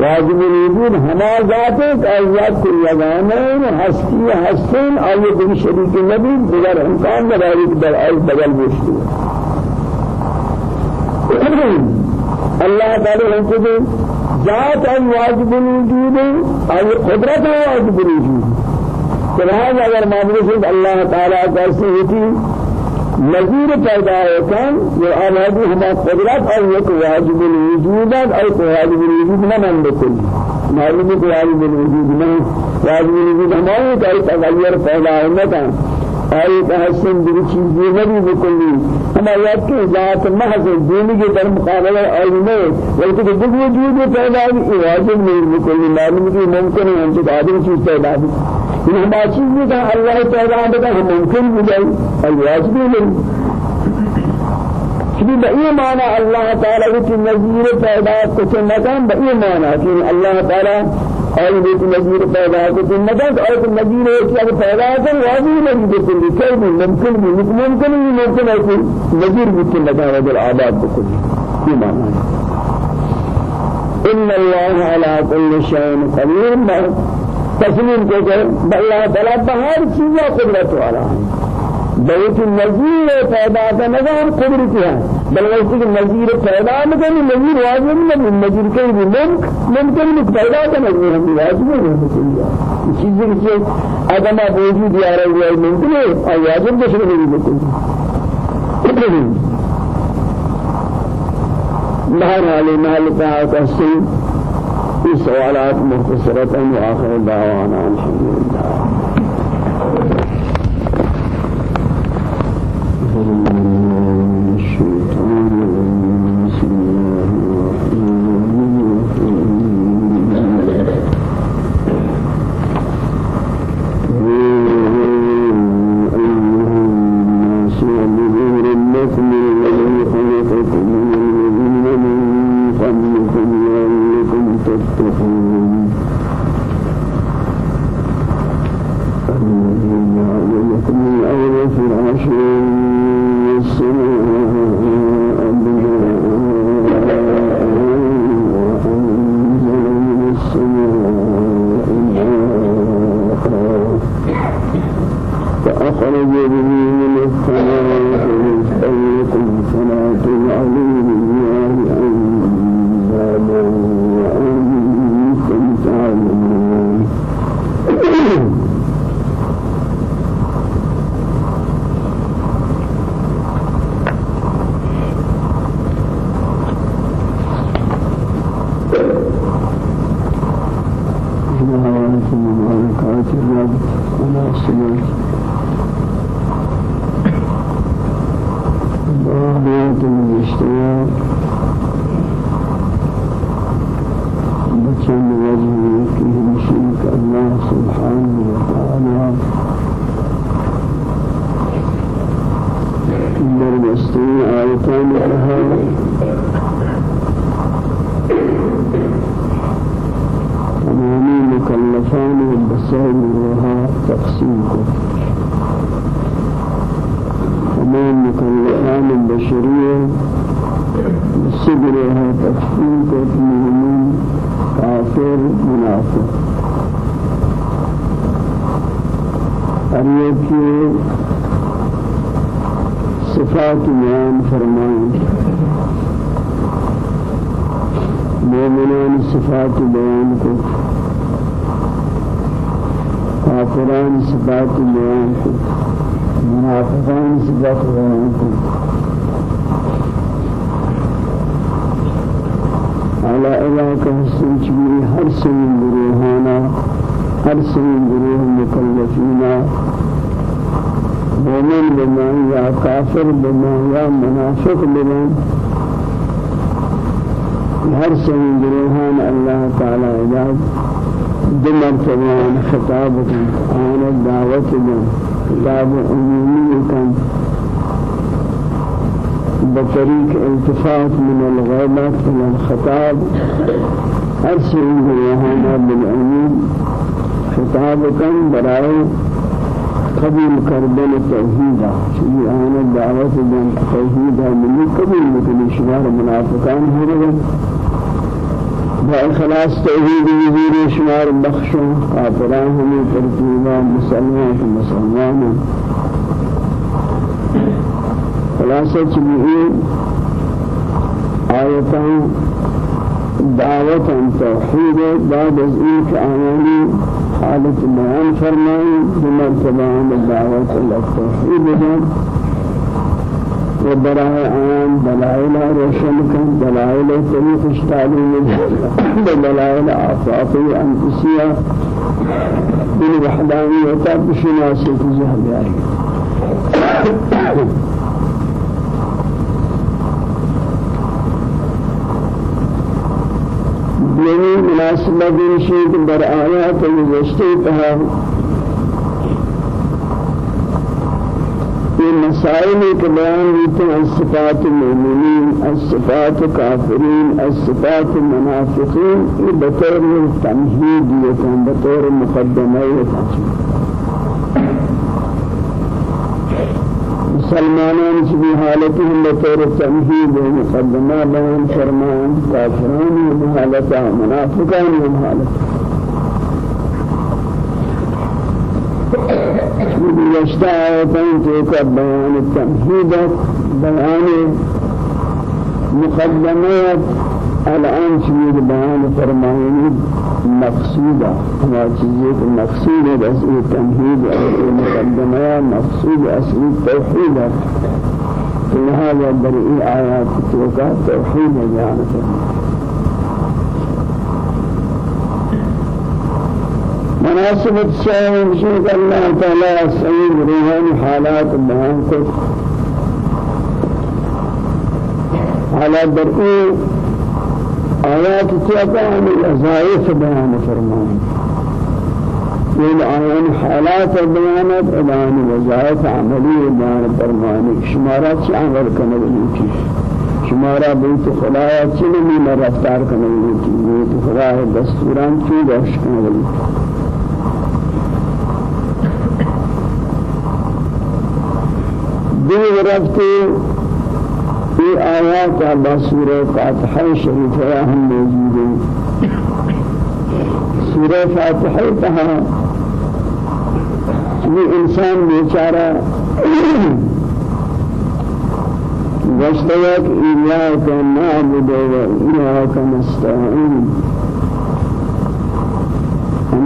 Speaker 1: واجب الوجود ہما ذات ہے کہ ذات کو یگانہ ہستی حسین اور یہ شریک نبی دیگر امکان میں در بدل بوشتی الله تعالى هم ذات واجب الوجود أي قدرة واجب الوجود. فلهذا اگر معبود الله تعالى کیسے ہوتی نظیر پیدا ہوتا یہ آبادی ہما قدرت اور ایک واجب الوجود اور واجب الوجود نہ من بکل معلوم ہے واجب الوجود نہیں واجب الوجود ہمارے کا تغیر پیدا ہونا تھا آئی تحسن دیگر چیزی نبی بکلی۔ ہما یاد کی ذات محض دینی کے در مقابلہ علمے بلکہ کہ دل وجود پیدا بھی واجب نہیں بکلی۔ معلوم کی ممکن ہے سے آدم چیز پیدا بھی ان ہما چیز بھی کہا اللہ پیدا ہم ممکن بھی جائے۔ الواجب نہیں۔ کہ بئی معنی اللہ تعالی کی نظیر پیدا کچھ مکان بئی معنی کہ اللہ تعالی اور یہ نظیر پیدا ہے کہ مدد اور نظیر ہے کہ اگر پیدا ہے تو واجب نہیں بالکل کوئی بھی ممکن بھی ممکن بھی ممکن ہے کہ نظیر بھی مدد ہے در آباد بالکل یہ معنی ہے إن الله على كل شيء قدير. تسلیم کو کہ اللہ تعالی بہر چیز قدرت والا ہے بلکہ نظیر پیدا کا نظام قدرت ہے بلکہ کہ نظیر پیدا مگر نظیر واجب نہیں نظیر کے بھی ممکن نہیں پیدا کا نظیر ہم واجب نہیں چیز سے آدم وجود آ رہا ہے ممکن ہے اور واجب کچھ نہیں بالکل بہرحال محل کا سی في سوالات مختصرة وآخر دعوانا الحمد سجره مومنان صفات بیان کو۔ کافران صفات بیان کو۔ منافقان صفات بیان کو۔ على علاقة السنجبي هر سنين بروحانا هر سنين بروح مكلفين مؤمن بما يا كافر بما يا منافق بما هر سنين بروحان الله تعالى عباد دمر تبان خطابكم آن الدعوة خطاب عمومي كان بطريق التفات من الغيبة إلى الخطاب أرسل ريحانا بالعلم خطاب كان براي قبول كردن التوحيد شيء أنا الدعوة بين التوحيد من قبول مثل شمار منافقان هربا بإخلاص توحيد وزير شمار بخشوا كافران هم ترتيبا مسلمان مسلمان خلاصة جميع آياتان دعوة توحيد بعد ذلك آياني حالة بيان فرمائي بمرتبة عن الدعوة إلى التوحيد وبراء آيان دلائل روشن كان دلائل طريق اشتعلين دلائل آفاقي أنفسية بالوحدانية بشناسة جهد آيه یعنی مناسبت نشید در آیات گذشته یہ مسائل کے بیان ہوتے ہیں صفات الصفات کافرین الصفات المنافقین یہ بطور تمہید یہ بطور مقدمہ یہ مسلمانان کی حالتهم بطور تمہید و مقدمہ بیان فرمان کافران و حالتا منافقان و حالتا يشتاع آياتين تلك بيان التمهيد بيان مقدمات الآن شمير بيان فرمائني مقصودة ما چیزیں مقصود بس تمهيد مقدمة مقصود أصل التوحيد هذا برئي آيات توقع توحيد بيان مناسبة الشيء مشيك الله تعالى سيد روحاني حالات بيان كف على برئي آيات تيابا عن الأزائف بيان فرمان. من آيان حالات بيانات إلان وظائف عملي بيان فرمان. شمارات عمل كنه بنيتي شمارا بيت خلايا چنمی میں رفتار خلايا دستوران چو داشت بنيتي دین رفتی في آيات بسورة فاتحة شريفة هم موجودين سورة فاتحة تها یہ انسان بیچارہ واشتوك إياك نعبد وإياك نستعين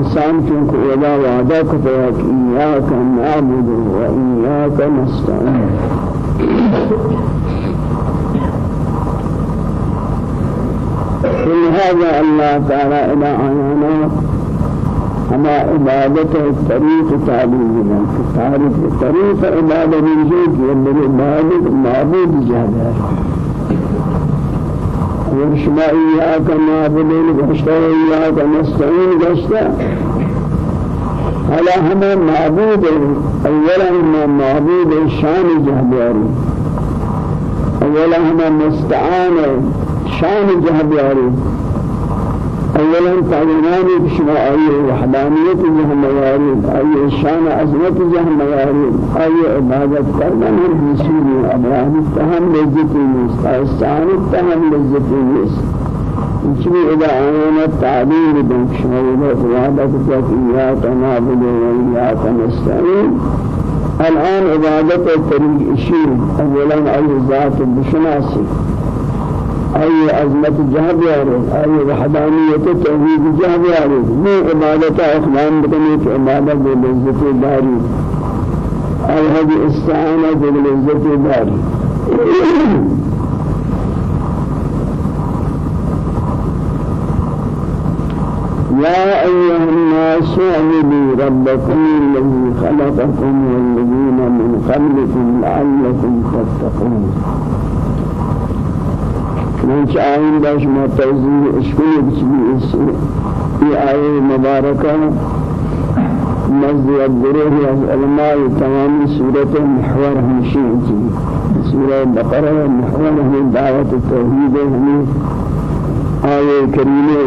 Speaker 1: إنسان چونکہ ادا وعدہ کتا کہ إياك نعبد وإياك نستعين. هذا الله تعالى إلى عيانا أما عبادة الطريق تعليم لنا تعرف الطريق عبادة من جيد يبدو عبادة معبود جهده ورشما إياك نعبدين غشتا إياك نستعين غشتا على هم معبود أولا هم معبود شان جهداري أولا هم مستعان شان جهبياري اولا تعليماني بشما اي وحدانية جهنم يارين اي شان عظمت جهنم يارين اي عبادت کرنا من رسول إبراهيم تهم لذتي نيس استعان تهم لذتي نيس انشبه إذا آيانا التعبير بنكشما إذا عبادتك إياك نعبد وإياك نستعين. الآن عبادت الطريق الشيء اولا اي ذات بشناسي أي عظمت جهب يارد أي وحدانية توحيد جهب يارد مو عبادة أخوان بكنيك عبادة بالعزة داري أي هذه استعانة بالعزة داري <coughs> يا أيها الناس اعبدوا ربكم الذي خلقكم والذين من قبلكم لعلكم تتقون. من شاهين باش ما توزيع اشكال بسبي في آية مباركة مزد الدروه علماء تمام سورة محور همشي سورة البقرة محور هم دعوة التوحيد هم آية كريمة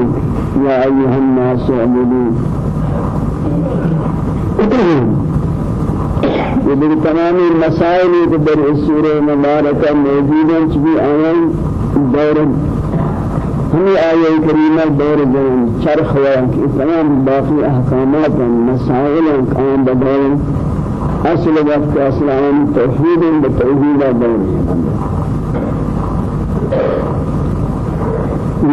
Speaker 1: يا أيها الناس اعبدوا یہ تمام المسائل کے در اس سورہ مبارکہ موجود ہیں۔ بھی آیان دور ہمیں آیہ کریمہ دور جان چرخ ہوا کہ تمام باقی احکامات مسائل قائم بدور اصل وقت اسلام توحید بتوحید دور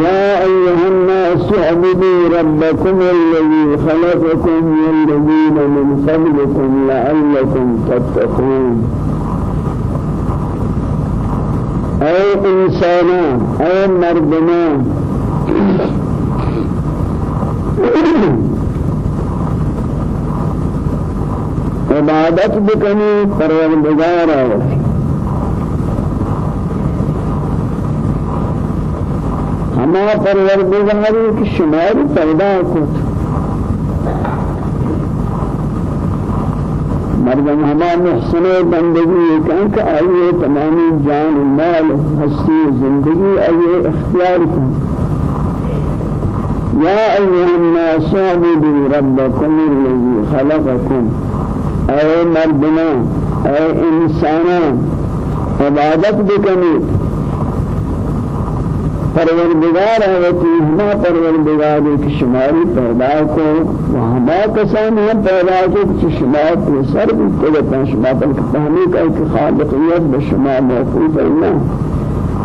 Speaker 1: يا أيها الناس اعبدوا ربكم الذي خلقكم والذين من قبلكم لعلكم تتقون. أي إنسانا أي مردمان عبادت بکنی پروردگار آوشی ہما پروردگاری کی شمار پیدا کت مردم ہما محسن بندگی کن کہ آئیے تمامی جان مال ہستی زندگی آئیے اختیار کن۔ یا ایها الناس اعبدوا ربكم الذي خلقكم اے مردنا اے انسانا عبادت بکنید۔ پروردگار ہے کہ ہما پروردگار کی شماری پیدا کو وہما کسان ہم پیدا کو کہ شما کو سر بھی کو شما پر تحمیل ہے کہ خالقیت بشما موقوف ہے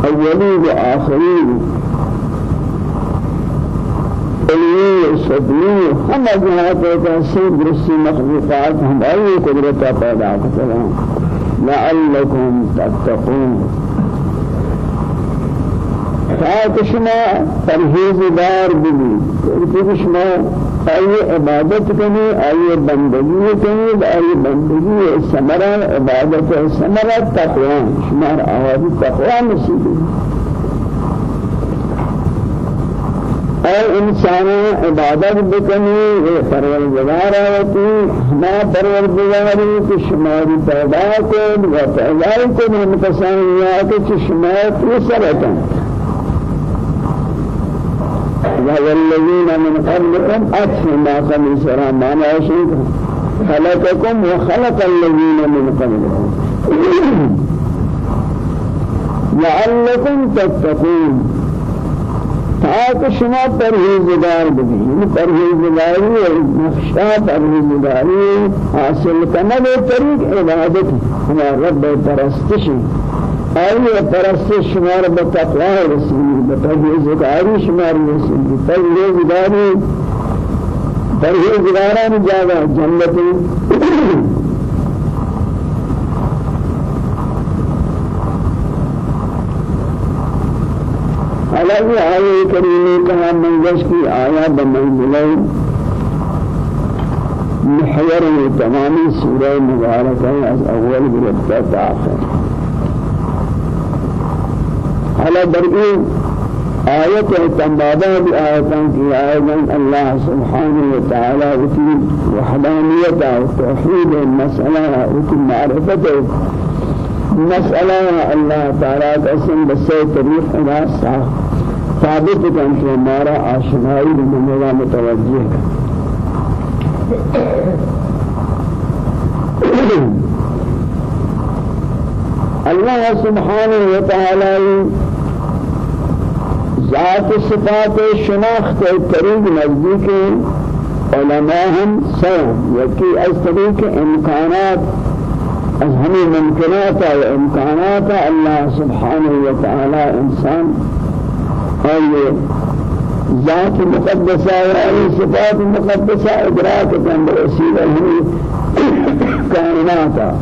Speaker 1: اولی و آخری۔ اولی صدری ہم جہاں کا سید درستی مخلوقات ہم ای قدرت پیدا کرتے ہیں۔ لعلکم تتقون۔ تاکہ شما پرہیزگار بھی کہ شما آئیے عبادت کرنے آئیے بندگی کرنے آئیے بندگی سمرا عبادت سمرا تقوی. شما آوازی تقوی نصیب اے انسان عبادت بکنی پروردگار آتی ما پروردگاری کہ شماری پیدا کو و پیدا کو من متصانیات کہ شمار کی سبتاں والذين من قبلكم أكثر ما قبل سرا ما نعيشين خلقكم وخلق الذين من قبلكم. <coughs> لعلكم تتقون. تاکہ شما پرہیزگار بھی پرہیزگاری اور نقشہ پرہیزگاری حاصل کرنا وہ طریق عبادت. ہمارا رب پرستشی آئیے پرستش شمار بتقوی رسول بتہیزگاری شمار رسول پرہیزگاری پرہیزگاران جاگا جنت علاوہ آئے کریمی کہا منگش کی آیا بمنزلہ محور تمامی سورہ مبارکہ از اول بربتا تاخر على برئي آية تنبادا بآية في آية الله سبحانه وتعالى وفي وحدانية وتوحيد المسألة وفي معرفة مسألة الله تعالى قسم بسي طريق ناسا ثابت کن کہ ہمارا آشنائی بمنا متوجہ <coughs> اللہ سبحانہ وتعالی ذات صفات شناخت قریب نزدیک علماء هم سوا یکی از طریق امکانات از همین ممکنات و امکانات الله سبحانه وتعالى انسان أي ذات مقدسة وأي صفات مقدسة إدراك كان برسيلة هي كائنات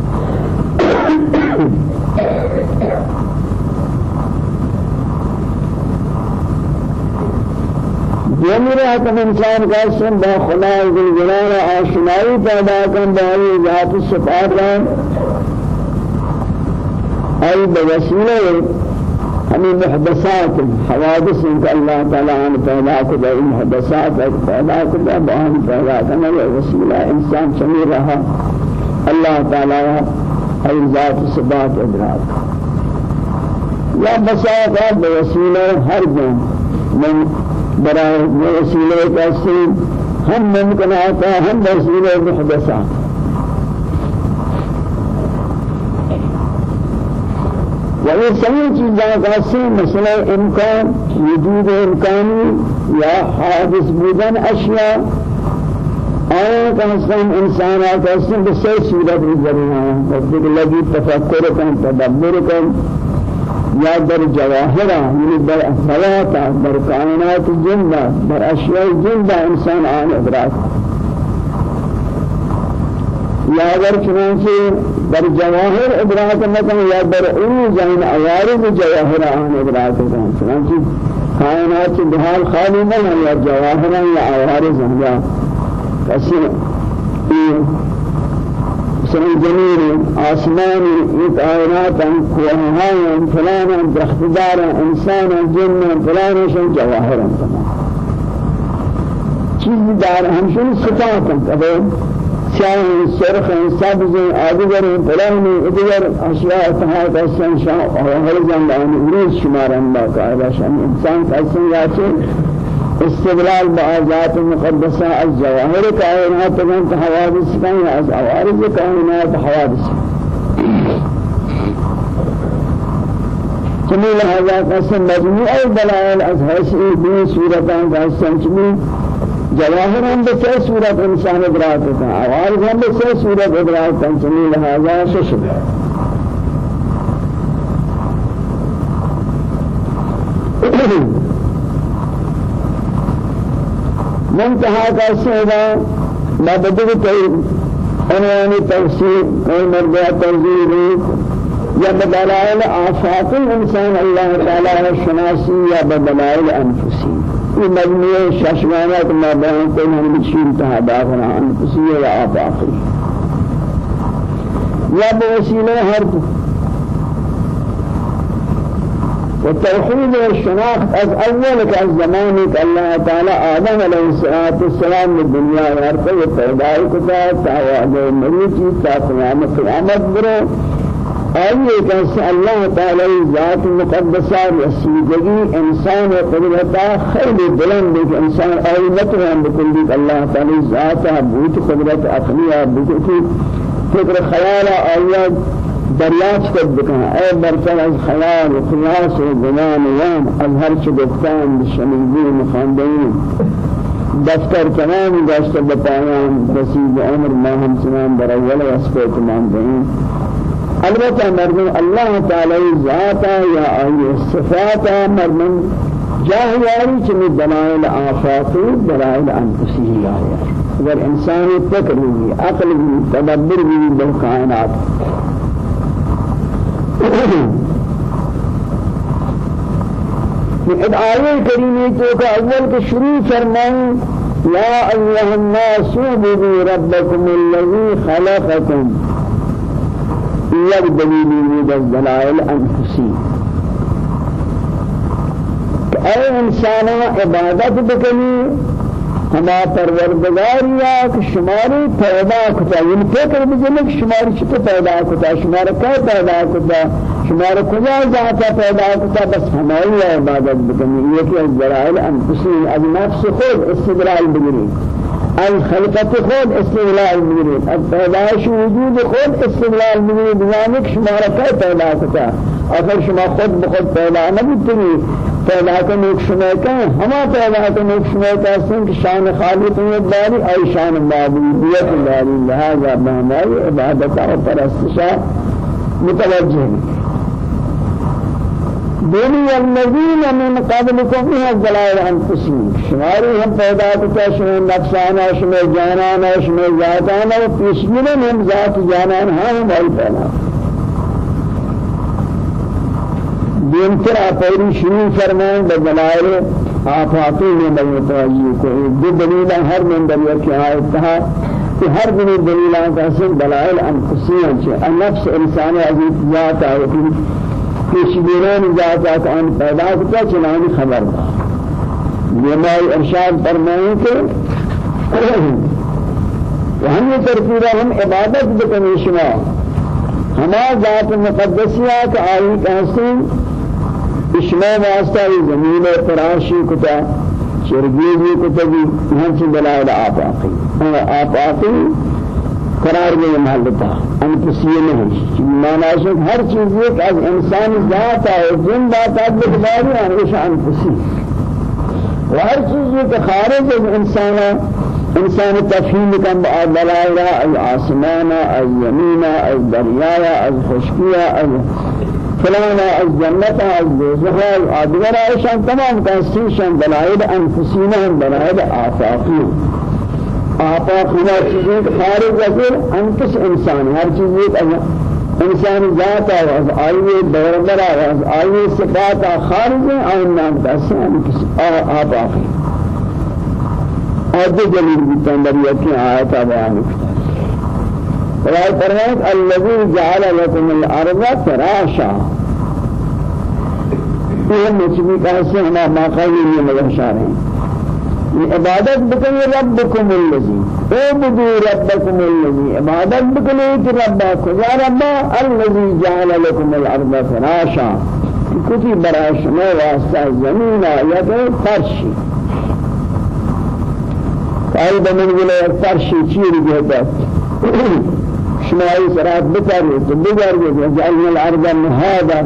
Speaker 1: يمرا كم انسان قاسم با خدا جلال آشنائی پیدا کن با ذات الصفات را ای بوسیلہ ہمیں محدثات حوادث ان کا اللہ تعالی عنہ پیدا کرتا ہے محدثات پیدا کرتا ہے بہان پیدا کرنا یہ وسیلہ انسان چمی رہا اللہ تعالی ہے ذات صفات ادراک. یا بساطات بوسیلہ ہر دن من برای وسیلہ کا ہم ممکنات ہم وسیلہ محدثات وهي سميع چیزاں کا سے مسئلہ امکان وجود امکانی یا حادث بودن اشیاء آیا کا حسن انسانات حسن بسی صورت ہے بس لگی تفکر کن تدبر کن. یا در جواهرہ یعنی در اخلاق در کائنات جندہ در اشیاء جندہ انسان آن ادراک. یا اگر چنانچہ در جواهر ادراک مکن یا در علم جان عوارض جواهر آن ادراک مکن. چنانچہ کائنات بحال خالی نہیں یا جواهر یا عوارض یا کسی مثلا جميل آسمان كائنات كوهان فلانا درختدار إنسان جن فلانا شيء جواهر. تمام چیز دار همشون صفات ہیں شان سرخ سبز آدگر فلان ادگر اشیاء تهات اسن شان هر زمان ورود شمارن با شان انسان کسن یاچه استدلال بآزات مقدسة الظواهر كائنات من حوادث كان از عوارض كائنات حوادث جميل هذا قسم مجموع الدلائل از هذه بين سورتان قسم جميل جواهر هم بسه صورت انسان ادراک ہے آواز هم بسه صورت ادراک تنسلی لہذا ششد منتهى کا سیدہ مبدل عنوان تفسیر کوئی مرضى تنزیل یا بدلائل آفاق الإنسان اللہ تعالی شناسی یا بدلائل انفسی یہ مجموعہ ششمانات ما بیان کو ہم بشیر تہا داخل عن قصیہ و آپ آخری یا بوسیلہ ہر والتوحيد والشناخت از اول كالزمان الله تعالى آدم عليه الصلاة والسلام الدنيا يرقى وتعدائي كتا تعوى مريتي تا قيامة قيامت برو. آئیے کہ اللہ تعالی ذات مقدسہ رسیدگی انسان و قدرتا خیلی بلند کہ انسان آئی نتوان بکلی اللہ تعالی ذات بوت قدرت اقلیہ بکلی فکر خیال آئیت دریافت کر بکنا اے برتر از خیال و خلاص و زمان وام از ہر چه گفتان بشنیدی مخاندین دفتر تمام داشت بپایان رسید عمر ما هم سنان در اول وصفه تمام دهیم البته مردم الله تعالی ذات یا ای صفات مردم جاهیاری چمی دلائل آفاقی دلائل انفسی آیا اگر انسان فکر بھی عقل بھی تدبر بھی بالکائنات من آیه کریمی تو کا أول کے شروع فرمائیں یا الناس عبدوا ربكم الذي خلقكم. یک دلیلی بود از دلائل انفسی اے انسانا عبادت بکنی ہما پروردگار یا کہ شماری پیدا کتا یعنی فکر بجنے کہ شماری چکے پیدا کتا شمار کا پیدا کتا شمار کجا ذاتا پیدا کتا بس ہماری عبادت بکنی یہ کہ از ذرائل انفسی از نفس خود استدلال بگیری از خلقت خود استدلال بگیری از پیدایش وجود خود استدلال بگیری بزانی کہ شمار کا پیدا کتا اگر شما خود بخود پیدا نبودتنی پیدا کرنے ایک شمع کا ہما پیدا کرنے ایک شمع کا سن کہ شان خالق میں داری ای شان معبودیت داری لہذا بہمائی عبادت و پرستشا متوجہ دونی الذین من قبلكم من الضلال انفسهم شماری ہم پیدا کرتا شمع نفسانا شمع جانانا شمع ذاتانا و پیشگین ہم ذات جانان ہم ہماری پیدا۔ دیمتر آپوری شروع فرمائیں بدلائل آفاقی میں متوجہ کو دو دلیل ہر من دلیل کی آیت کہا کہ ہر دلیل دلیلان کا سن دلائل انفسیاں چھے النفس انسان عزیز ذات آیتی پیشگیران ذات آتا آن پیدا کتا چنانی خبر دا یہ ارشاد فرمائیں کہ ہم یہ ترکیبہ ہم عبادت بکنی شما۔ ہما ذات مقدسیہ کا آئی کہسیں اشما واسطہ یہ زمین فراشی کتا شرگیزی کتا بھی ہنچ دلائل آفاقی۔ آفاقی قرار میں محلتا انفسیہ نہیں۔ مانا ہے ہر چیز ایک از انسان ذات ہے جن ذات تعلق داری ہمیشہ انفسی و ہر چیز ایک خارج از انسان انسان تفہیم کن با دلائل از آسمان از یمین از دریا از خشکیہ از فلان از دوزخ آدگر ایشان تمام کنسیشن دلائل انفسینا هم دلائل آفاقی لا چیزیں خارج ازر انکس انسان ہر چیز ایک انسان ذات از آئیے دور برا از آئیے صفات خارج ہیں آئین نام دستے ہیں انکس آفاقی. اور دو جلیل بیتن دریتی آیتا بیان کتا ولا فرمائت الذي جعل لكم الأرض فراشا. یہ مجھے کیسے ہم ماقامی میں مدرشار ہیں یہ عبادت بکنی ربکم اللذی اعبدو ربکم اللذی عبادت بکنی کہ ربا خدا ربا اللذی جعل لكم الأرض فراشا. کتی برای شما واسطہ زمین یا کہ فرشی. قائل بمنزل فرشی چیر گئتا شمائی سرات بگر گئے جعلنا الأرض مهادا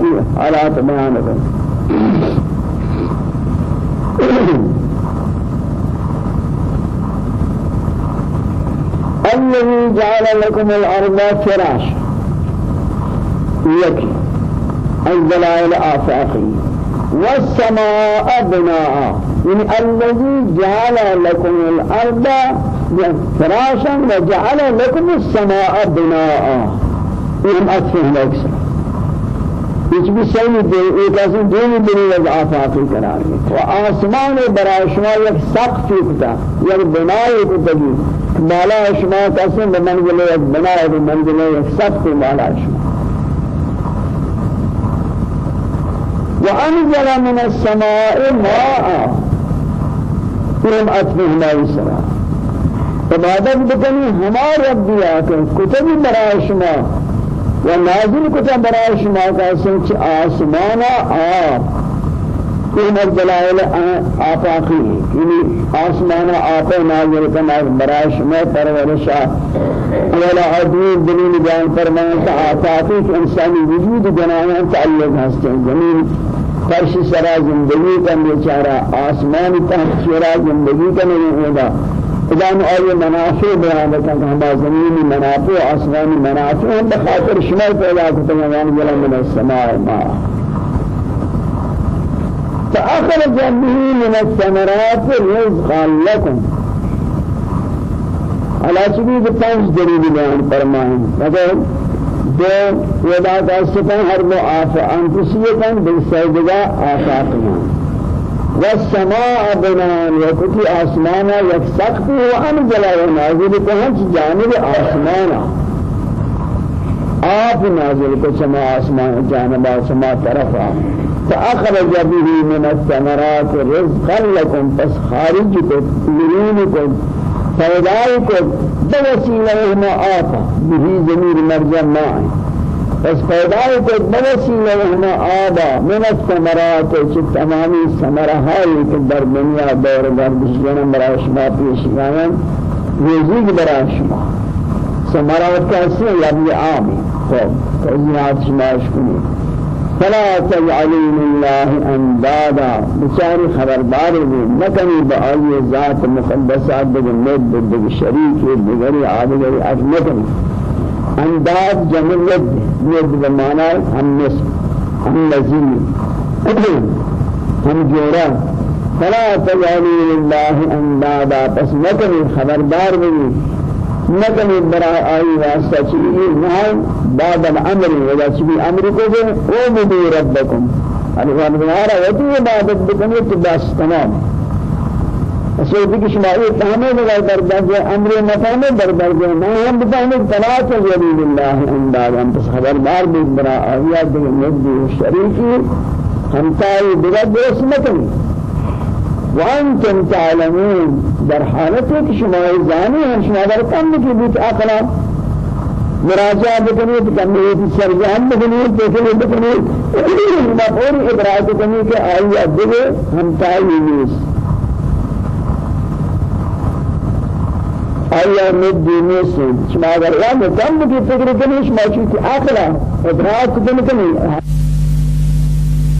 Speaker 1: کی حالات بیان کر الذي جعل لكم الأرض فراش. يكي الدلائل آفاقي والسماء بناء. يعني الذي جعل لكم الأرض فراشا وجعل لكم السماء بناء. إن أتفهم أكثر کچھ بھی صحیح دے ایک ایسے دینی بنی از آفاقی قرار میں و آسمان برای شما یک سقف کتا یک بنای کتا بھی بالا شما کسی بمنزل یک بنای بمنزل یک سقف بالا شما. وأنزل من السماء ماء. فهم أتفهم أكثر عبادت بکنی ہمار رب دیا کہ کتبی برای شما و نازل کتب آسمانا آب. این الدلائل آفاقی. یعنی آسمانا آب نازل کنا برای شما پرورشا ولا عدوین دلیل بیان فرمائیں کہ انسانی وجود بنائیں تعلق ہستے زمین فرش سرا زندگی کا بیچارہ آسمان تحت شرا زندگی کا نہیں ہوگا خدام آئی منافع بیان کرتا کہ ہما زمینی منافع آسمانی منافع ہم بخاطر شمال پیدا کرتا ہیں یعنی جلن من السماء ما فأخرج به من الثمرات رزقا لكم على سبيل پنج دلیل بیان فرمائیں مگر دو ودا کا سپن ہر دو آف انفسیتاً بالسیدگا آفاقیاں والسماء بنان وكتي آسمانا يكسقت وأنزل ونازل كهج جانب آسمانا. آپ نازل کو سما آسمان جانبا سما طرفا. فأخرج به من الثمرات رزقا لكم پس خارج کو تلین کو پیدای کو بوسیلہ ما آتا به ضمیر مرجع ماء پس پیدای کو بوسیلہ ما آبا. من الثمرات تمامی ثمرہائی کہ در دنیا دور گردش جنم برای شما پیش گاین روزی برای شما. ثمرات کیسے لبی عامی خب تجنات شماش کنی فلا تجعلوا لله أندادا. بچاری خبردار بھی نکنی بآئی ذات مقدسات بگن ند بگن شریک بگری عادگری اجنکنی أنداد جمع ند ند بمانا ہم نسب ہم نزیل ہم جورا فلا تجعلوا لله أندادا. پس نکنی خبردار بھی نکنی برای آئی واسطہ چیزی نہائی بعد الامر ولا چیزی أمر کو دے أو مدی ربکم. الوان بنارا وتی عبادت بکنی تو بس تمام. اصل دیگه شما یہ تمام لگا در درجه أمر مفهوم در درجه نہ ہم بتانے طلاق ولی اللہ انداز ہم خبردار بھی برا آیا دیگه مدی شریکی ہم تائی دیگه درست نکنی وأنتم تعلمون در حالت کہ شما زانی ہیں شما در کم کی بیت عقلا مراجعہ بکنید کمیت سرجان بکنید دیکھیں بکنید. مفعول ادراک کنی کہ آئی ادگے ہم تائی نیس آیا مدی نیس شما یا مکم کی فکر کنی شما چوتی عقلا ادراک کنی